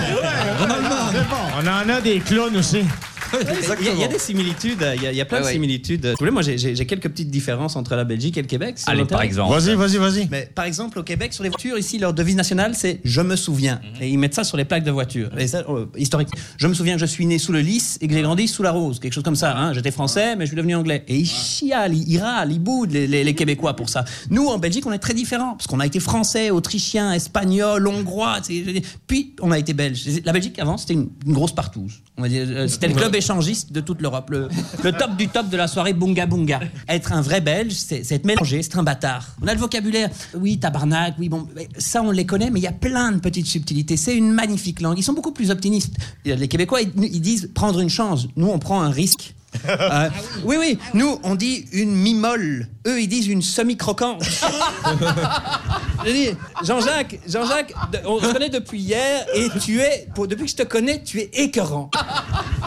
En Allemagne. On en a des clowns aussi. Il y, a- il y a des similitudes, il y a, il y a plein Ouais, de similitudes. Si vous voulez, moi, j'ai- quelques petites différences entre la Belgique et le Québec. si Allez, par exemple. Vas-y, vas-y, vas-y. Mais par exemple, au Québec, sur les voitures, ici, leur devise nationale, c'est Je me souviens. Et ils mettent ça sur les plaques de voiture. Et ça, euh, historique. Je me souviens que je suis né sous le lys et que j'ai grandi sous la rose. Quelque chose comme ça. Hein. J'étais français, mais je suis devenu anglais. Et ils chialent, ils râlent, ils boudent, les, les- les Québécois, pour ça. Nous, en Belgique, on est très différents. Parce qu'on a été français, autrichien, espagnol, hongrois. Puis, on a été belge. La Belgique, avant, c'était une, une grosse partouze. On va dire, euh, c'était le club échangistes de toute l'Europe. Le, top du top de la soirée bunga bunga. Être un vrai Belge, c'est être mélangé, c'est un bâtard. On a le vocabulaire, oui, tabarnak, oui, bon, ça on les connaît, mais il y a plein de petites subtilités. C'est une magnifique langue. Ils sont beaucoup plus optimistes. Les Québécois, ils disent prendre une chance. Nous, on prend un risque. Euh, oui, oui, nous, on dit une mi-molle. Eux, ils disent une semi-croquante. Je dis, Jean-Jacques, Jean-Jacques, on se connaît depuis hier et tu es, pour, depuis que je te connais, tu es écœurant.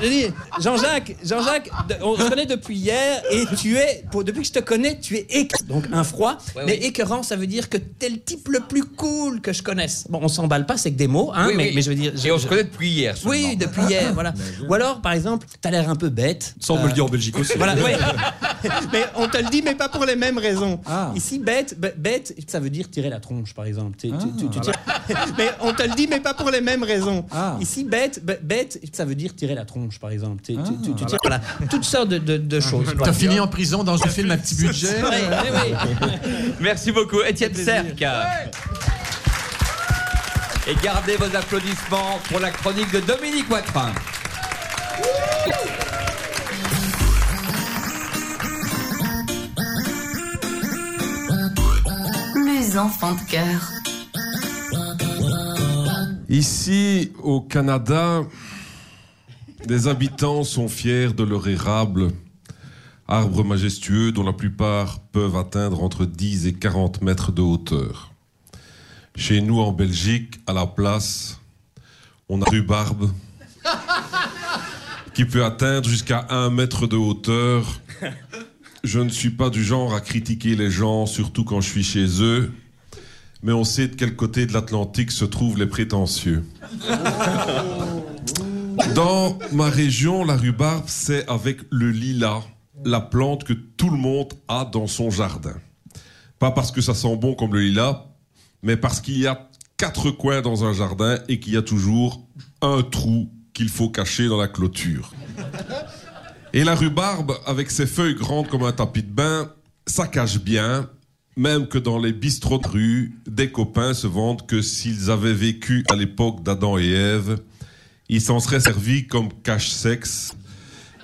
Je dis, Jean-Jacques, Jean-Jacques, on se connaît depuis hier et tu es, pour, depuis que je te connais, tu es écœurant. Donc un froid, mais écœurant, ça veut dire que t'es le type le plus cool que je connaisse. Bon, on s'emballe pas, c'est que des mots, hein, Oui, mais, oui. mais je veux dire. Et on se connaît depuis hier. Oui, depuis hier, voilà. Ou alors, par exemple, t'as l'air un peu bête. On me le dit en Belgique aussi. Voilà, ouais. mais on te le dit, mais pas pour les mêmes raisons. Ici, bête, bête, ça veut dire tirer la tronche, par exemple. Tu- tu- tu- tu tires- mais on te le dit, mais pas pour les mêmes raisons. Ici, bête, bête, ça veut dire tirer la tronche, par exemple. Tu, tu- tu- tu tires- voilà, toutes sortes de, de- de choses. T'as fini en prison dans un film à petit budget Ouais, ouais, ouais. Merci beaucoup, Étienne Serc. Et gardez vos applaudissements pour la chronique de Dominique Watrin. Enfants de cœur. Ici, au Canada, les habitants sont fiers de leur érable, arbre majestueux dont la plupart peuvent atteindre entre 10 et 40 mètres de hauteur. Chez nous, en Belgique, à la place, on a rhubarbe qui peut atteindre jusqu'à 1 mètre de hauteur. Je ne suis pas du genre à critiquer les gens, surtout quand je suis chez eux, mais on sait de quel côté de l'Atlantique se trouvent les prétentieux. Dans ma région, la rhubarbe, c'est avec le lilas, la plante que tout le monde a dans son jardin. Pas parce que ça sent bon comme le lilas, mais parce qu'il y a quatre coins dans un jardin et qu'il y a toujours un trou qu'il faut cacher dans la clôture. Et la rhubarbe, avec ses feuilles grandes comme un tapis de bain, ça cache bien, même que dans les bistrots de rue, des copains se vendent que s'ils avaient vécu à l'époque d'Adam et Ève, ils s'en seraient servis comme cache-sexe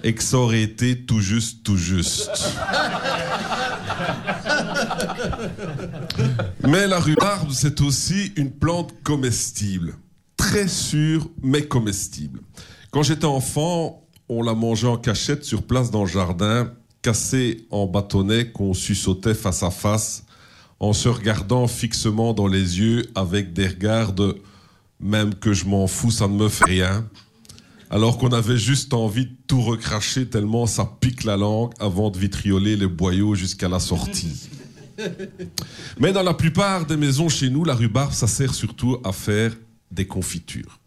et que ça aurait été tout juste, tout juste. Mais la rhubarbe, c'est aussi une plante comestible. Très sûre, mais comestible. Quand j'étais enfant, on la mangeait en cachette sur place dans le jardin, cassée en bâtonnets qu'on suçotait face à face, en se regardant fixement dans les yeux avec des regards de même que je m'en fous, ça ne me fait rien. Alors qu'on avait juste envie de tout recracher tellement ça pique la langue avant de vitrioler les boyaux jusqu'à la sortie. Mais dans la plupart des maisons chez nous, la rhubarbe, ça sert surtout à faire des confitures.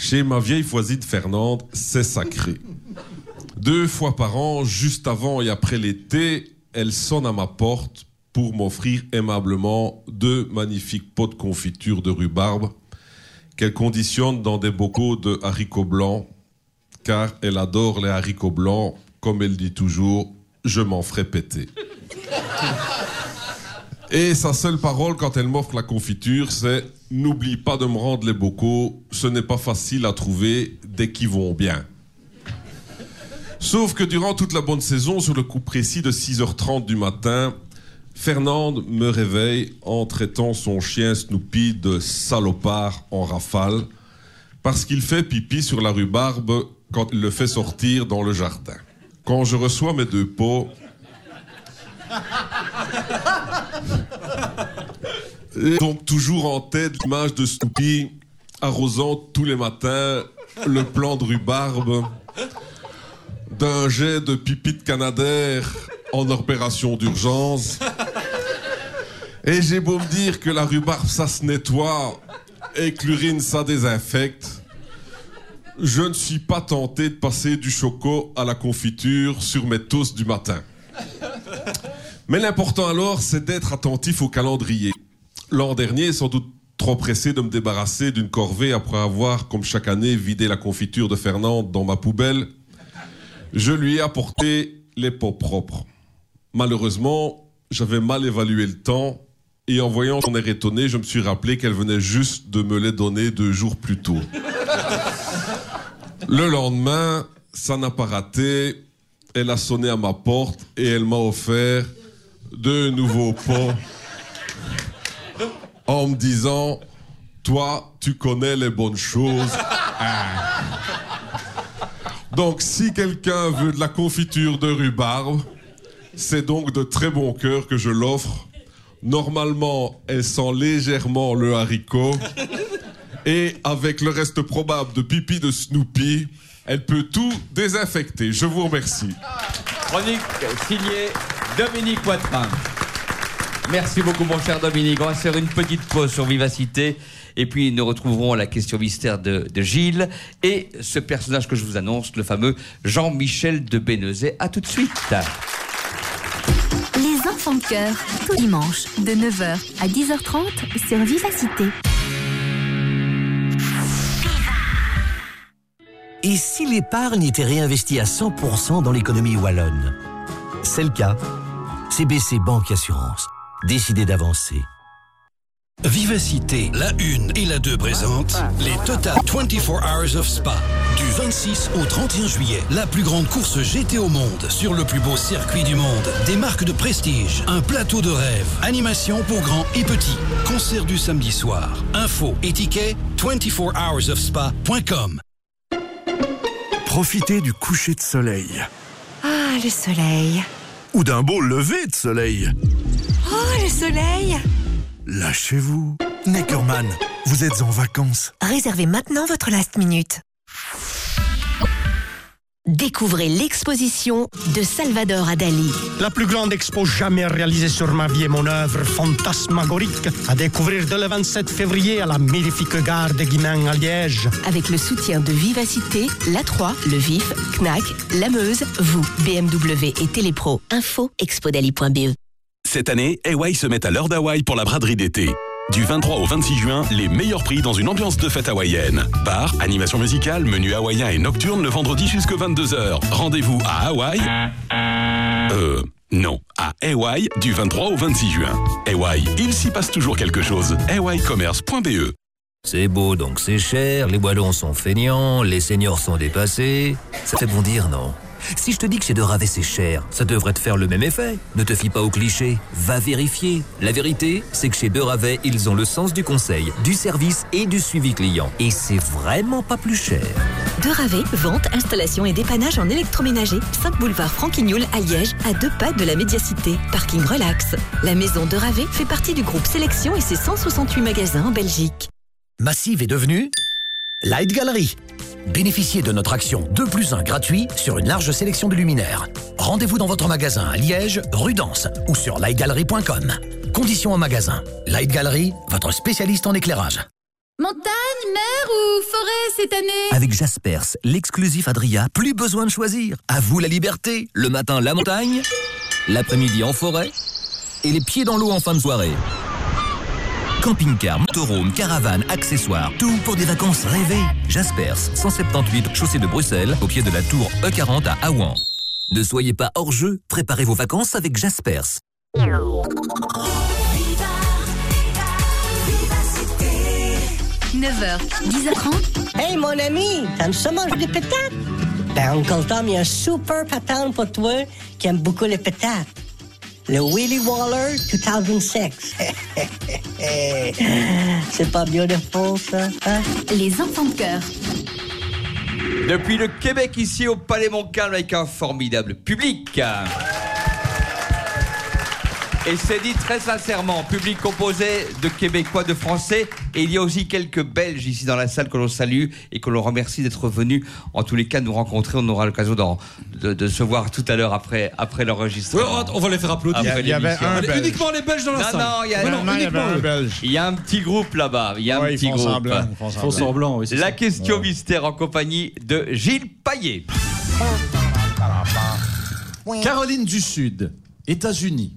Chez ma vieille voisine Fernande, c'est sacré. Deux fois par an, juste avant et après l'été, elle sonne à ma porte pour m'offrir aimablement deux magnifiques pots de confiture de rhubarbe qu'elle conditionne dans des bocaux de haricots blancs, car elle adore les haricots blancs, comme elle dit toujours, je m'en ferai péter. Et sa seule parole quand elle m'offre la confiture, c'est N'oublie pas de me rendre les bocaux, ce n'est pas facile à trouver dès qu'ils vont bien. Sauf que durant toute la bonne saison, sur le coup précis de 6h30 du matin, Fernande me réveille en traitant son chien Snoopy de salopard en rafale parce qu'il fait pipi sur la rhubarbe quand il le fait sortir dans le jardin. Quand je reçois mes deux pots, Donc toujours en tête l'image de Snoopy arrosant tous les matins le plan de rhubarbe d'un jet de pipi de en opération d'urgence. Et j'ai beau me dire que la rhubarbe ça se nettoie et que l'urine ça désinfecte, je ne suis pas tenté de passer du choco à la confiture sur mes toasts du matin. Mais l'important alors, c'est d'être attentif au calendrier. L'an dernier, sans doute trop pressé de me débarrasser d'une corvée après avoir, comme chaque année, vidé la confiture de Fernande dans ma poubelle, je lui ai apporté les pots propres. Malheureusement, j'avais mal évalué le temps et en voyant son air étonné, je me suis rappelé qu'elle venait juste de me les donner deux jours plus tôt. Le lendemain, ça n'a pas raté. Elle a sonné à ma porte et elle m'a offert deux nouveaux pots en me disant Toi, tu connais les bonnes choses. Ah. Donc, si quelqu'un veut de la confiture de rhubarbe, c'est donc de très bon cœur que je l'offre. Normalement, elle sent légèrement le haricot. Et avec le reste probable de pipi de Snoopy, elle peut tout désinfecter. Je vous remercie. Chronique signée Dominique. Merci beaucoup, mon cher Dominique. On va faire une petite pause sur Vivacité. Et puis, nous retrouverons la question mystère de, de Gilles et ce personnage que je vous annonce, le fameux Jean-Michel de Bénezet. À tout de suite. Les enfants de cœur, tous dimanches, de 9h à 10h30 sur Vivacité. Et si l'épargne était réinvestie à 100% dans l'économie wallonne? C'est le cas. CBC Banque Assurance. Décidez d'avancer. Vivacité, la 1 et la 2 présentent les Total 24 Hours of Spa. Du 26 au 31 juillet, la plus grande course GT au monde sur le plus beau circuit du monde. Des marques de prestige, un plateau de rêve, animation pour grands et petits, concert du samedi soir. Info et tickets 24hoursofspa.com. Profitez du coucher de soleil. Ah, le soleil. Ou d'un beau lever de soleil. Le soleil. Lâchez-vous. Neckerman, vous êtes en vacances. Réservez maintenant votre last minute. Découvrez l'exposition de Salvador Adali. La plus grande expo jamais réalisée sur ma vie et mon œuvre fantasmagorique à découvrir dès le 27 février à la magnifique gare de Guimain à Liège. Avec le soutien de Vivacité, La 3, Le Vif, Knack, La Meuse, vous, BMW et Télépro. Info expodali.be. Cette année, AY se met à l'heure d'Hawaï pour la braderie d'été. Du 23 au 26 juin, les meilleurs prix dans une ambiance de fête hawaïenne. Bar, animation musicale, menu hawaïen et nocturne le vendredi jusqu'à 22h. Rendez-vous à Hawaï. Euh, non, à AY du 23 au 26 juin. AY, il s'y passe toujours quelque chose. aycommerce.be C'est beau donc c'est cher, les wallons sont feignants, les seniors sont dépassés. Ça fait bon dire, non? Si je te dis que chez De Ravet c'est cher, ça devrait te faire le même effet. Ne te fie pas aux clichés, va vérifier. La vérité, c'est que chez De Ravet, ils ont le sens du conseil, du service et du suivi client. Et c'est vraiment pas plus cher. De Ravet, vente, installation et dépannage en électroménager. 5 boulevard Franquignoul à Liège, à deux pas de la médiacité. Parking relax. La maison de Ravet fait partie du groupe Sélection et ses 168 magasins en Belgique. Massive est devenue Light Gallery. Bénéficiez de notre action 2 plus 1 gratuit sur une large sélection de luminaires. Rendez-vous dans votre magasin à Liège, Rudence ou sur lightgallery.com. Conditions en magasin. Light Gallery, votre spécialiste en éclairage. Montagne, mer ou forêt cette année? Avec Jaspers, l'exclusif Adria, plus besoin de choisir. À vous la liberté. Le matin, la montagne. L'après-midi, en forêt. Et les pieds dans l'eau en fin de soirée. Camping-car, motorhome, caravane, accessoires, tout pour des vacances rêvées. Jaspers, 178, chaussée de Bruxelles, au pied de la tour E40 à Aouan. Ne soyez pas hors jeu, préparez vos vacances avec Jaspers. 9h, 10h30. Hey, mon ami, t'aimes ça manger des pétates? Ben, Uncle Tom, il y a un super patente pour toi qui aime beaucoup les pétates. Le Willy Waller 2006. C'est pas beautiful, ça? Hein? Les enfants de cœur. Depuis le Québec, ici au Palais Montcalm, avec un formidable public. Et c'est dit très sincèrement, public composé de Québécois, de Français, et il y a aussi quelques Belges ici dans la salle que l'on salue et que l'on remercie d'être venus. En tous les cas, nous rencontrer, on aura l'occasion de, de se voir tout à l'heure après, après l'enregistrement. Ouais, on va les faire applaudir. Après Il y avait un Belge. Uniquement les Belges dans la non, salle. Non, il y a, non, il y avait un Belge. Il y a un petit groupe là-bas. Il y a un Ouais, ils petit groupe. semblant, ils font semblant. Oui, La ça. question mystère en compagnie de Gilles Paillet. Caroline du Sud, États-Unis.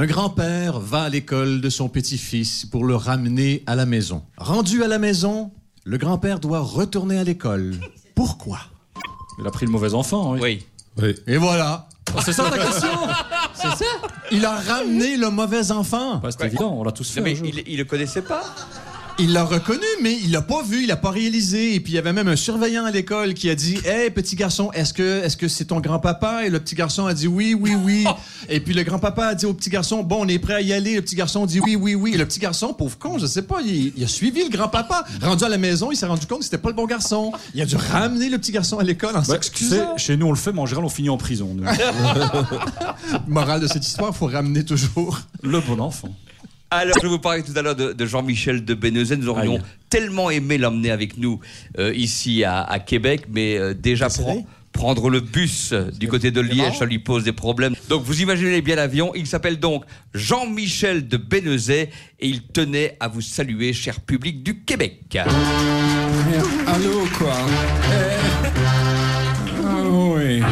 Un grand-père va à l'école de son petit-fils pour le ramener à la maison. Rendu à la maison, le grand-père doit retourner à l'école. Pourquoi? Il a pris le mauvais enfant, oui. Oui. Et voilà. Oh, c'est ça la question C'est ça Il a ramené le mauvais enfant. Bah, C'est évident, on l'a tous fait. Non, mais un jour. il, il le connaissait pas Il l'a reconnu, mais il l'a pas vu, il l'a pas réalisé. Et puis il y avait même un surveillant à l'école qui a dit Hey, petit garçon, est-ce que est-ce que c'est ton grand-papa Et le petit garçon a dit Oui, oui, oui. Et puis le grand-papa a dit au petit garçon Bon, on est prêt à y aller. Le petit garçon dit Oui, oui, oui. Et le petit garçon, pauvre con, je sais pas, il, il a suivi le grand-papa. Rendu à la maison, il s'est rendu compte que c'était pas le bon garçon. Il a dû ramener le petit garçon à l'école en sais, s'excusant. chez nous, on le fait, mais en général, on finit en prison. Morale de cette histoire, faut ramener toujours le bon enfant. Alors, je vous parlais tout à l'heure de, de Jean-Michel de Bénezet. Nous aurions tellement aimé l'emmener avec nous euh, ici à, à Québec, mais euh, déjà pre- prendre le bus du côté de Liège, ça lui pose des problèmes. Donc, vous imaginez bien l'avion. Il s'appelle donc Jean-Michel de Bénezet et il tenait à vous saluer, cher public du Québec. Allô, quoi? Ah oui.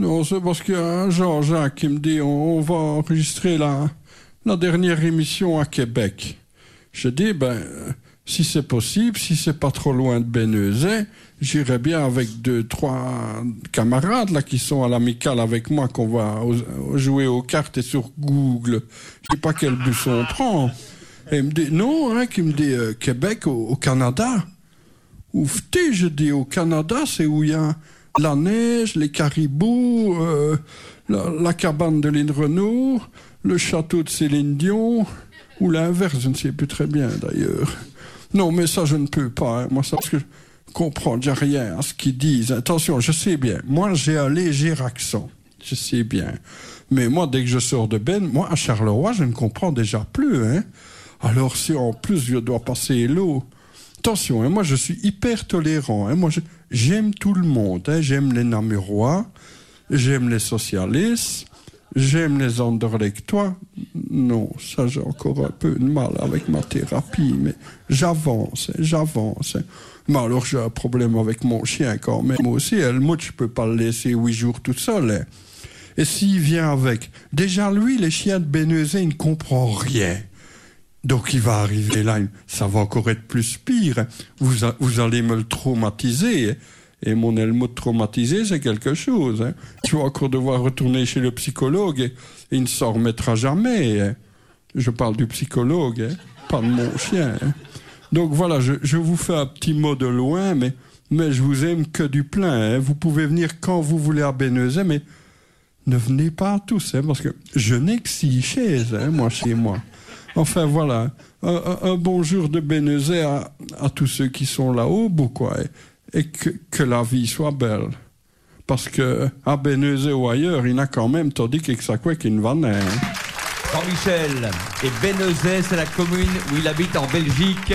Non, c'est parce un Jean-Jacques qui me dit on, va enregistrer la, la dernière émission à Québec. Je dis, ben, si c'est possible, si c'est pas trop loin de Bénezet, j'irai bien avec deux, trois camarades là qui sont à l'amicale avec moi qu'on va jouer aux cartes et sur Google. Je sais pas quel bus on prend. Et il me dit, non, hein, qui me dit euh, Québec au, au Canada. Ouf, je dis, au Canada, c'est où il y a la neige, les caribous, euh, la, cabane de l'île Renault, le château de Céline Dion, ou l'inverse, je ne sais plus très bien d'ailleurs. Non, mais ça, je ne peux pas. hein. Moi, ça, parce que je comprends déjà rien à ce qu'ils disent. Attention, je sais bien. Moi, j'ai un léger accent. Je sais bien. Mais moi, dès que je sors de Ben, moi, à Charleroi, je ne comprends déjà plus. Hein. Alors, si en plus je dois passer l'eau. Attention, hein, moi, je suis hyper tolérant. Hein. Moi, j'aime tout le monde. Hein. J'aime les Namurois, j'aime les socialistes, j'aime les Anderlechtois. Non, ça, j'ai encore un peu de mal avec ma thérapie, mais j'avance, hein, j'avance. hein. Mais alors, j'ai un problème avec mon chien quand même. Aussi, Helmut, je peux pas le laisser huit jours tout seul. hein. Et s'il vient avec... Déjà, lui, les chiens de Bénezet, il ne comprend rien. Donc il va arriver là, ça va encore être plus pire. Vous, vous allez me le traumatiser. Et mon Helmut traumatisé, c'est quelque chose. hein. Je vais encore devoir retourner chez le psychologue et, il ne s'en remettra jamais. hein. Je parle du psychologue, hein, pas de mon chien. Donc voilà, je, vous fais un petit mot de loin, mais, mais je vous aime que du plein. Vous pouvez venir quand vous voulez à Bénezet, mais ne venez pas tous, parce que je n'ai que six chaises, moi, chez moi. Enfin, voilà. Un, un- bonjour de Bénezet à, à tous ceux qui sont là-haut, quoi. Et, et que, que la vie soit belle. Parce que à ou ailleurs, il n'a quand même tandis que ça quoi qu'il ne va naître. Jean-Michel et Bénezet, c'est la commune où il habite en Belgique,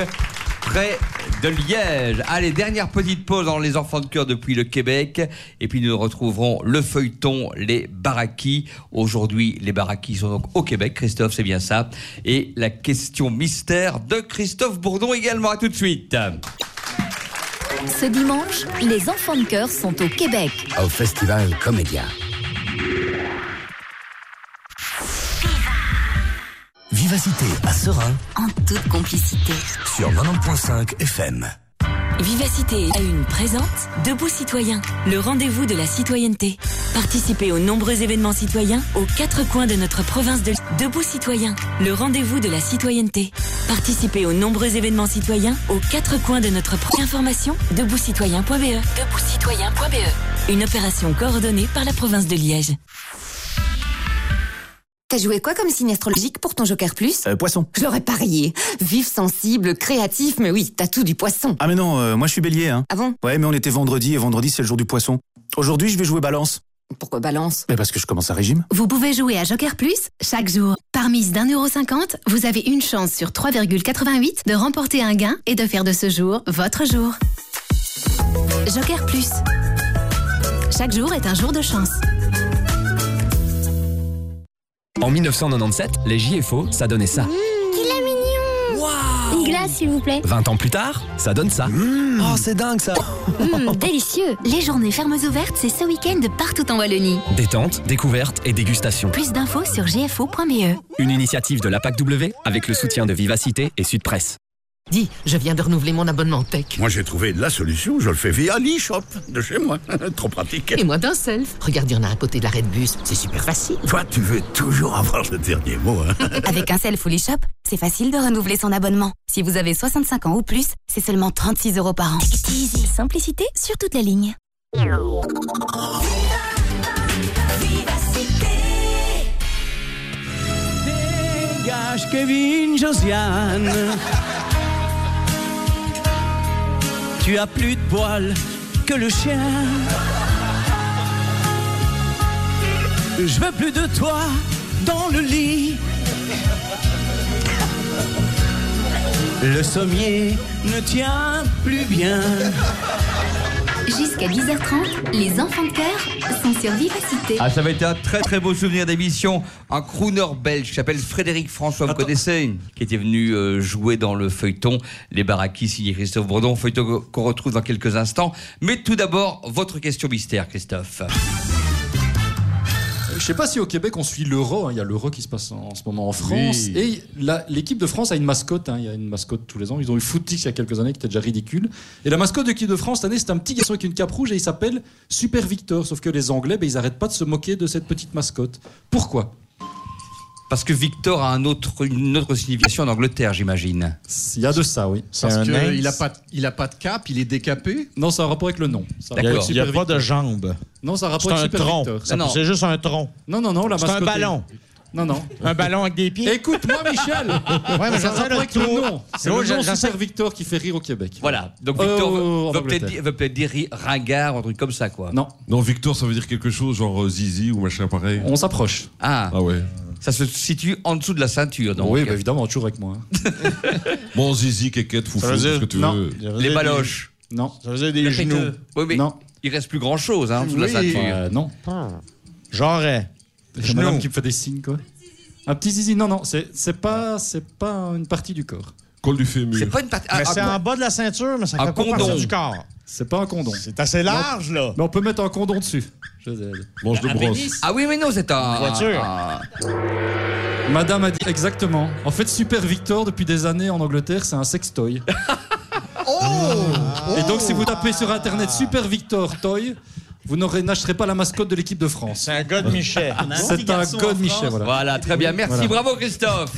près de Liège. Allez, dernière petite pause dans les enfants de cœur depuis le Québec. Et puis nous retrouverons le feuilleton Les Barakis. Aujourd'hui, les Barakis sont donc au Québec. Christophe, c'est bien ça. Et la question mystère de Christophe Bourdon également. À tout de suite. Ce dimanche, les enfants de cœur sont au Québec. Au Festival Comédia. Vivacité à Serein En toute complicité. sur 90.5 FM. Vivacité à une présente Debout Citoyen, le rendez-vous de la citoyenneté. Participez aux nombreux événements citoyens aux quatre coins de notre province de Debout Citoyen, le rendez-vous de la citoyenneté. Participez aux nombreux événements citoyens aux quatre coins de notre pro- information deboutcitoyen.be. Deboutcitoyen.be. Une opération coordonnée par la province de Liège. T'as joué quoi comme signe astrologique pour ton Joker Plus Euh, poisson. Je l'aurais parié. Vif, sensible, créatif, mais oui, t'as tout du poisson. Ah mais non, euh, moi je suis bélier. Hein. Ah bon? Ouais, mais on était vendredi et vendredi c'est le jour du poisson. Aujourd'hui je vais jouer balance. Pourquoi balance? Mais parce que je commence un régime. Vous pouvez jouer à Joker Plus chaque jour. Par mise d'un euro cinquante, vous avez une chance sur 3,88 de remporter un gain et de faire de ce jour votre jour. Joker Plus. Chaque jour est un jour de chance. En 1997, les JFO, ça donnait ça. Qu'il est mignon Une glace, s'il vous plaît. 20 ans plus tard, ça donne ça. Oh, c'est dingue ça Mmh, délicieux Les journées fermes ouvertes, c'est ce week-end partout en Wallonie. Détente, découverte et dégustation. Plus d'infos sur gfo.be. Une initiative de la PAC W avec le soutien de Vivacité et Sud Presse. Dis, je viens de renouveler mon abonnement tech. Moi, j'ai trouvé la solution. Je le fais via l'e-shop de chez moi. Trop pratique. Et moi d'un self. Regarde, il y en a à côté de l'arrêt de bus. C'est super facile. Toi, tu veux toujours avoir le dernier mot. Hein Avec un self ou l'e-shop, c'est facile de renouveler son abonnement. Si vous avez 65 ans ou plus, c'est seulement 36 euros par an. Simplicité sur toute la ligne. Dégage Kevin Josiane. Tu as plus de poils que le chien. Je veux plus de toi dans le lit. Le sommier ne tient plus bien. Jusqu'à 10h30, les enfants de cœur sont sur Vivacité. Ah, ça va être un très très beau souvenir d'émission. Un crooner belge qui s'appelle Frédéric François, vous connaissez? Qui était venu euh, jouer dans le feuilleton Les Barakis signé Christophe Bourdon, feuilleton qu'on retrouve dans quelques instants. Mais tout d'abord, votre question mystère, Christophe. Je sais pas si au Québec on suit l'euro. hein. Il y a l'euro qui se passe en, en ce moment en France. Oui. Et l'équipe de France a une mascotte. hein. Il y a une mascotte tous les ans. Ils ont eu Footix il y a quelques années qui était déjà ridicule. Et la mascotte de l'équipe de France cette année, c'est un petit garçon avec une cape rouge et il s'appelle Super Victor. Sauf que les Anglais, ben, ils arrêtent pas de se moquer de cette petite mascotte. Pourquoi? Parce que Victor a un autre, une autre signification en Angleterre, j'imagine. Il y a de ça, oui. Parce qu'il a, pas, il a pas de cap, il est décapé Non, ça a un rapport avec le nom. Ça rapport Il y a pas de jambes. Non, ça a rapport C'est avec un Super tronc. C'est juste un tronc. Non, non, non, la C'est un ballon. Non, non. Un ballon avec des pieds. Écoute-moi, Michel. Ouais, mais ça avec le nom. C'est le nom Super Victor qui fait rire au Québec. Voilà. Donc Euh, Victor en veut- peut-être dire, veut peut-être dire ri- ringard ou un truc comme ça, quoi. Non. Non, Victor, ça veut dire quelque chose, genre euh, Zizi ou machin pareil. On s'approche. Ah. Ah ouais. Ça se situe en dessous de la ceinture, donc. Oui, bah, évidemment, toujours avec moi. hein. Bon, Zizi, Kékette, Foufou, tout ce que tu non. veux. Les baloches. Non. Ça faisait des Le genoux. Oui, mais Non. il reste plus grand chose, hein, en dessous de la ceinture. Euh, non. Genre. Euh, C'est madame qui me fait des signes, quoi. Un petit zizi, non, non, c'est c'est pas, c'est pas une partie du corps. Col du fémur. C'est pas une partie. Mais ah, c'est ah, en bas de la ceinture, mais ça Un fait pas condom. partie du corps. C'est pas un condom. C'est assez large, là. Mais on peut mettre un condom dessus. Je. Manche de brosse. Ah oui, mais non, c'est un. Voiture. un- Madame a dit exactement. En fait, Super Victor, depuis des années en Angleterre, c'est un sextoy. Et donc, si vous tapez sur internet Super Victor Toy, vous n'aurez- n'achèterez pas la mascotte de l'équipe de France. C'est un de Michel. C'est un God Michel, voilà. Voilà, très bien. Merci, Voilà. bravo Christophe.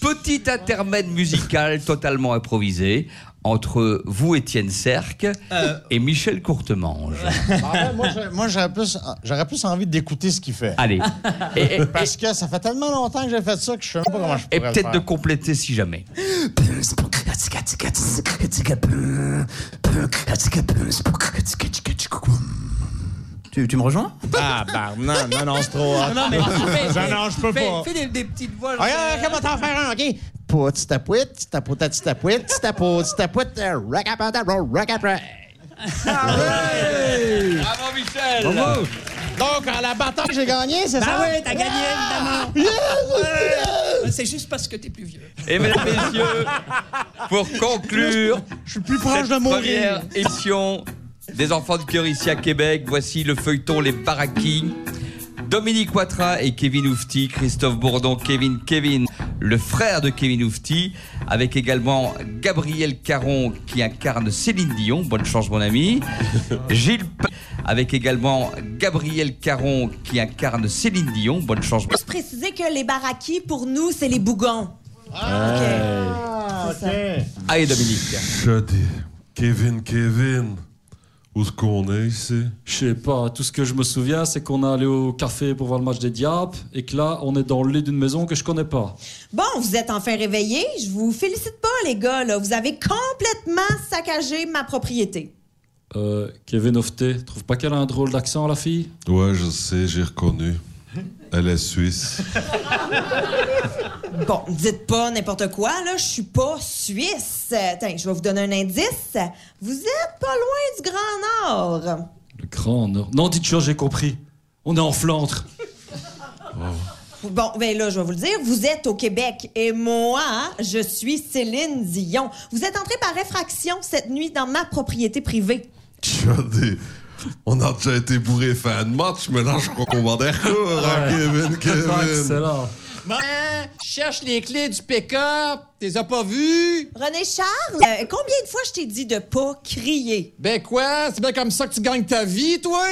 Petit intermède musical totalement improvisé entre vous, Étienne Serc, et Michel Courtemange. Ah ouais, moi, j'aurais plus, envie d'écouter ce qu'il fait. Allez. Et, et- Parce que ça fait tellement longtemps que j'ai fait ça que je sais même pas comment je et pourrais le peut-être de compléter si jamais. Tu, tu me rejoins Ah, bah, non, non, non, c'est trop hot. Non, mais fais, Ça, non, je peux pas. Fais des, des petites voix. Regarde, comment t'en faire un, OK? Pouet, tapouet, tapouet, tapouet, tapouet, tapouet, racapata, racapata. Bravo Michel Bravo. Donc, à la bataille, j'ai gagné, c'est Bah ça? oui, t'as gagné, évidemment. Yes! C'est juste parce que t'es plus vieux. Et mesdames, messieurs, pour conclure Je suis plus proche cette de mourir. première émission des enfants de cœur ici à Québec, voici le feuilleton Les Barakis. Dominique Ouattara et Kevin Oufti, Christophe Bourdon, Kevin Kevin, le frère de Kevin Oufti, avec également Gabriel Caron qui incarne Céline Dion, bonne chance mon ami, Gilles Pa- avec également Gabriel Caron qui incarne Céline Dion, bonne chance. Juste préciser que les barakis, pour nous, c'est les bougons. Ah, OK. Allez Dominique. Je dis, Kevin, Kevin, où est-ce qu'on est ici? Je sais pas, tout ce que je me souviens, c'est qu'on est allé au café pour voir le match des Diables et que là, on est dans le lit d'une maison que je connais pas. Bon, vous êtes enfin réveillés. Je vous félicite pas, les gars. Là. Vous avez complètement saccagé ma propriété. Euh, Kevin Ofté, trouve pas qu'elle a un drôle d'accent, la fille? Ouais, je sais, j'ai reconnu. Elle est suisse. Bon, dites pas n'importe quoi, là. Je suis pas suisse. Attends, je vais vous donner un indice. vous êtes pas loin du Grand Nord. Le grand Nord. Non, dites chose, j'ai compris. On est en Flandre. Bon, ben là, je vais vous le dire. Vous êtes au Québec et moi, je suis Céline Dion. Vous êtes entré par effraction cette nuit dans ma propriété privée. on a déjà été bourré fin de match, mais là, je crois qu'on va des recours, hein, Kevin, Kevin. Excellent. Ben, cherche les clés du pick-up. T'es as pas vues? René Charles, euh, combien de fois je t'ai dit de pas crier? Ben quoi? C'est bien comme ça que tu gagnes ta vie, toi?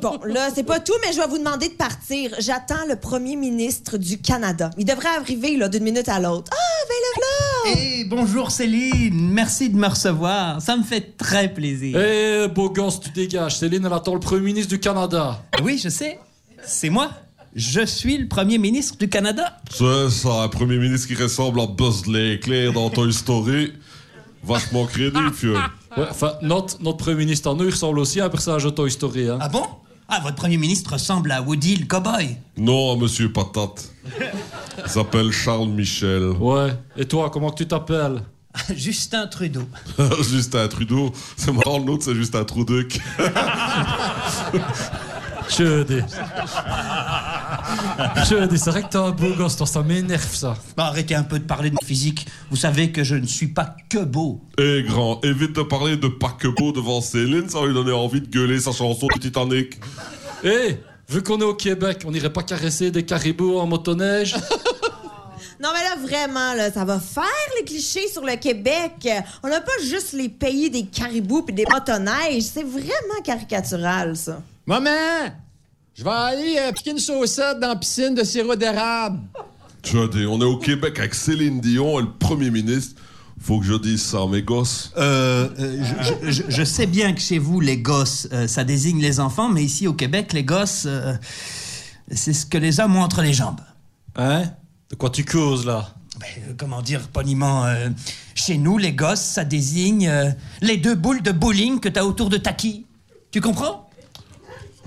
Bon, là, c'est pas tout, mais je vais vous demander de partir. J'attends le premier ministre du Canada. Il devrait arriver, là, d'une minute à l'autre. Ah, ben le là! Eh, bonjour Céline, merci de me recevoir. Ça me fait très plaisir. Eh, beau gosse, tu dégages. Céline, elle attend le premier ministre du Canada. Oui, je sais. C'est moi. Je suis le premier ministre du Canada. C'est ça, un premier ministre qui ressemble à Buzz l'éclair dans Toy Story. Vachement crédible, fieu. Ouais, enfin, notre, notre premier ministre en nous, il ressemble aussi à un personnage de Toy Story. Hein. Ah bon? Ah, votre premier ministre ressemble à Woody le cowboy. Non, monsieur Patate. Il s'appelle Charles Michel. Ouais. Et toi, comment tu t'appelles? Justin Trudeau. Justin Trudeau. C'est marrant, le nôtre, c'est trou de Je dis. Je dis, c'est vrai que t'es un beau gosse, toi, ça m'énerve ça. Bah, arrêtez un peu de parler de physique. Vous savez que je ne suis pas que beau. Eh grand, évite de parler de paquebot devant Céline, ça va lui donner envie de gueuler sa chanson du Titanic. Eh, vu qu'on est au Québec, on n'irait pas caresser des caribous en motoneige? Non, mais là, vraiment, là, ça va faire les clichés sur le Québec. On n'a pas juste les pays des caribous puis des motoneiges. C'est vraiment caricatural, ça. Maman! Je vais aller euh, piquer une saucette dans la piscine de sirop d'érable. Tu vois, on est au Québec avec Céline Dion et le premier ministre. Faut que je dise ça à mes gosses. Euh, euh, je, je- je sais bien que chez vous, les gosses, euh, ça désigne les enfants, mais ici au Québec, les gosses, euh, c'est ce que les hommes ont entre les jambes. Hein? De quoi tu causes, là? Ben, euh, comment dire poliment euh, Chez nous, les gosses, ça désigne euh, les deux boules de bowling que t'as autour de ta quille. Tu comprends?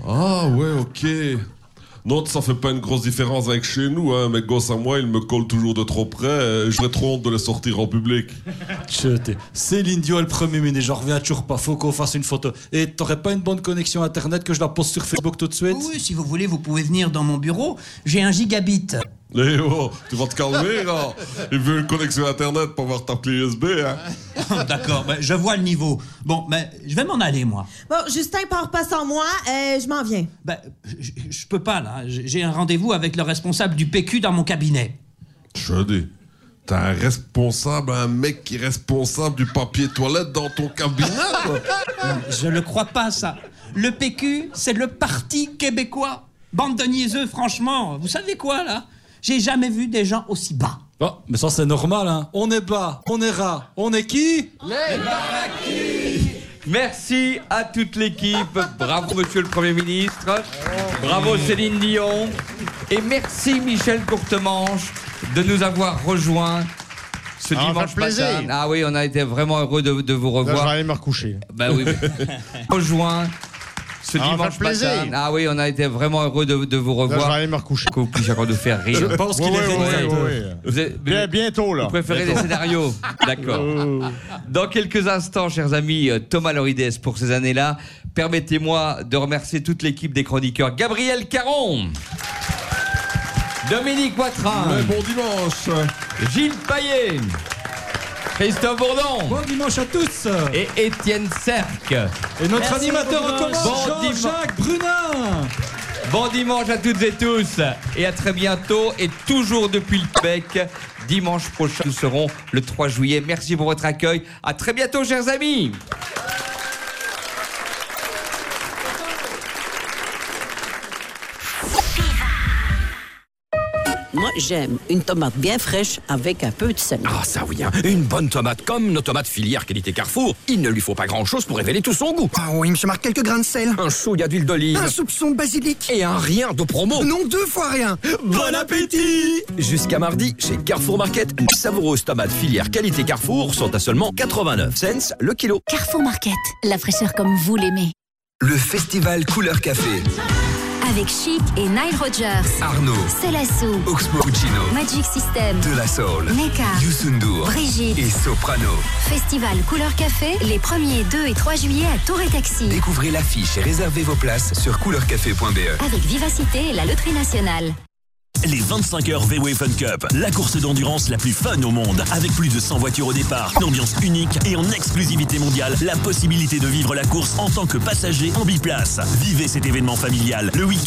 Ah ouais, ok. Non, ça fait pas une grosse différence avec chez nous. Hein. Mes gosses à moi, ils me collent toujours de trop près. J'aurais trop honte de les sortir en public. T'ai. Céline Dion est le premier ministre, j'en reviens toujours pas. Faut qu'on fasse une photo. Et t'aurais pas une bonne connexion internet que je la poste sur Facebook tout de suite? Oui, si vous voulez, vous pouvez venir dans mon bureau. J'ai un gigabit. Eh oh, tu vas te calmer là. Il veut une connexion internet pour voir ta clé USB. Hein. D'accord, ben, je vois le niveau. Bon, ben, je vais m'en aller, moi. Bon, Justin part pas sans moi. euh, je m'en viens. Ben, je- je peux pas, là. J'ai un rendez-vous avec le responsable du PQ dans mon cabinet. Je dis, t'as un responsable, un mec qui est responsable du papier toilette dans ton cabinet. Non, je le crois pas, ça. Le PQ, c'est le Parti québécois. Bande de niaiseux, franchement. Vous savez quoi, là? J'ai jamais vu des gens aussi bas. Oh, mais ça c'est normal, hein. On est bas, on est rat, on est qui? Merci à toute l'équipe. Bravo, monsieur le Premier ministre. Bravo, Céline Dion. Et merci, Michel Courtemanche, de nous avoir rejoints ce Ah, dimanche plaisir. matin. Ah oui, on a été vraiment heureux de, de vous Là, je vais revoir. aller me recoucher. Bah oui. mais- rejoint ce Ah, ça dimanche fait plaisir. matin. Ah oui, on a été vraiment heureux de, de vous Là, je revoir. vais aller me recoucher. Que vous puissiez encore nous faire rire. Je pense qu'il Oui, est oui. Vous êtes- Bien- bientôt, là. Vous préférez Bientôt. les scénarios D'accord. Dans quelques instants, chers amis, euh, Thomas Lorides pour ces années-là. Permettez-moi de remercier toute l'équipe des chroniqueurs. Gabriel Caron, Dominique Watrin, bon dimanche. Gilles Paillet, Christophe Bourdon Bon dimanche à tous et Étienne Serc. Et notre Merci, animateur en commun, Bon dimanche. Jean-Jacques Brunin Bon dimanche à toutes et tous et à très bientôt et toujours depuis le Québec. Dimanche prochain, nous serons le 3 juillet. Merci pour votre accueil. À très bientôt, chers amis. J'aime une tomate bien fraîche avec un peu de sel. Ah ça oui, hein. une bonne tomate comme nos tomates filières qualité Carrefour. Il ne lui faut pas grand-chose pour révéler tout son goût. Ah oui, monsieur Marc, quelques grains de sel. Un chouïa d'huile d'olive. Un soupçon de basilic. Et un rien de promo. Non, deux fois rien. Bon appétit Jusqu'à mardi, chez Carrefour Market, nos savoureuses tomates filières qualité Carrefour sont à seulement 89 cents le kilo. Carrefour Market, la fraîcheur comme vous l'aimez. Le festival Couleur Café. Avec Chic et Nile Rodgers. Arnaud, Celasso. Oxmo Puccino, Magic System. De La Soul, Neka. Youssoundour Brigitte. et Soprano. Festival Couleur Café, les 1er, 2 et 3 juillet à Tour et Taxi. Découvrez l'affiche et réservez vos places sur couleur-café.be. Avec Vivacité et la Loterie Nationale. Les 25 heures VW Fun Cup, la course d'endurance la plus fun au monde, avec plus de 100 voitures au départ, une ambiance unique et en exclusivité mondiale, la possibilité de vivre la course en tant que passager en biplace. Vivez cet événement familial le week-end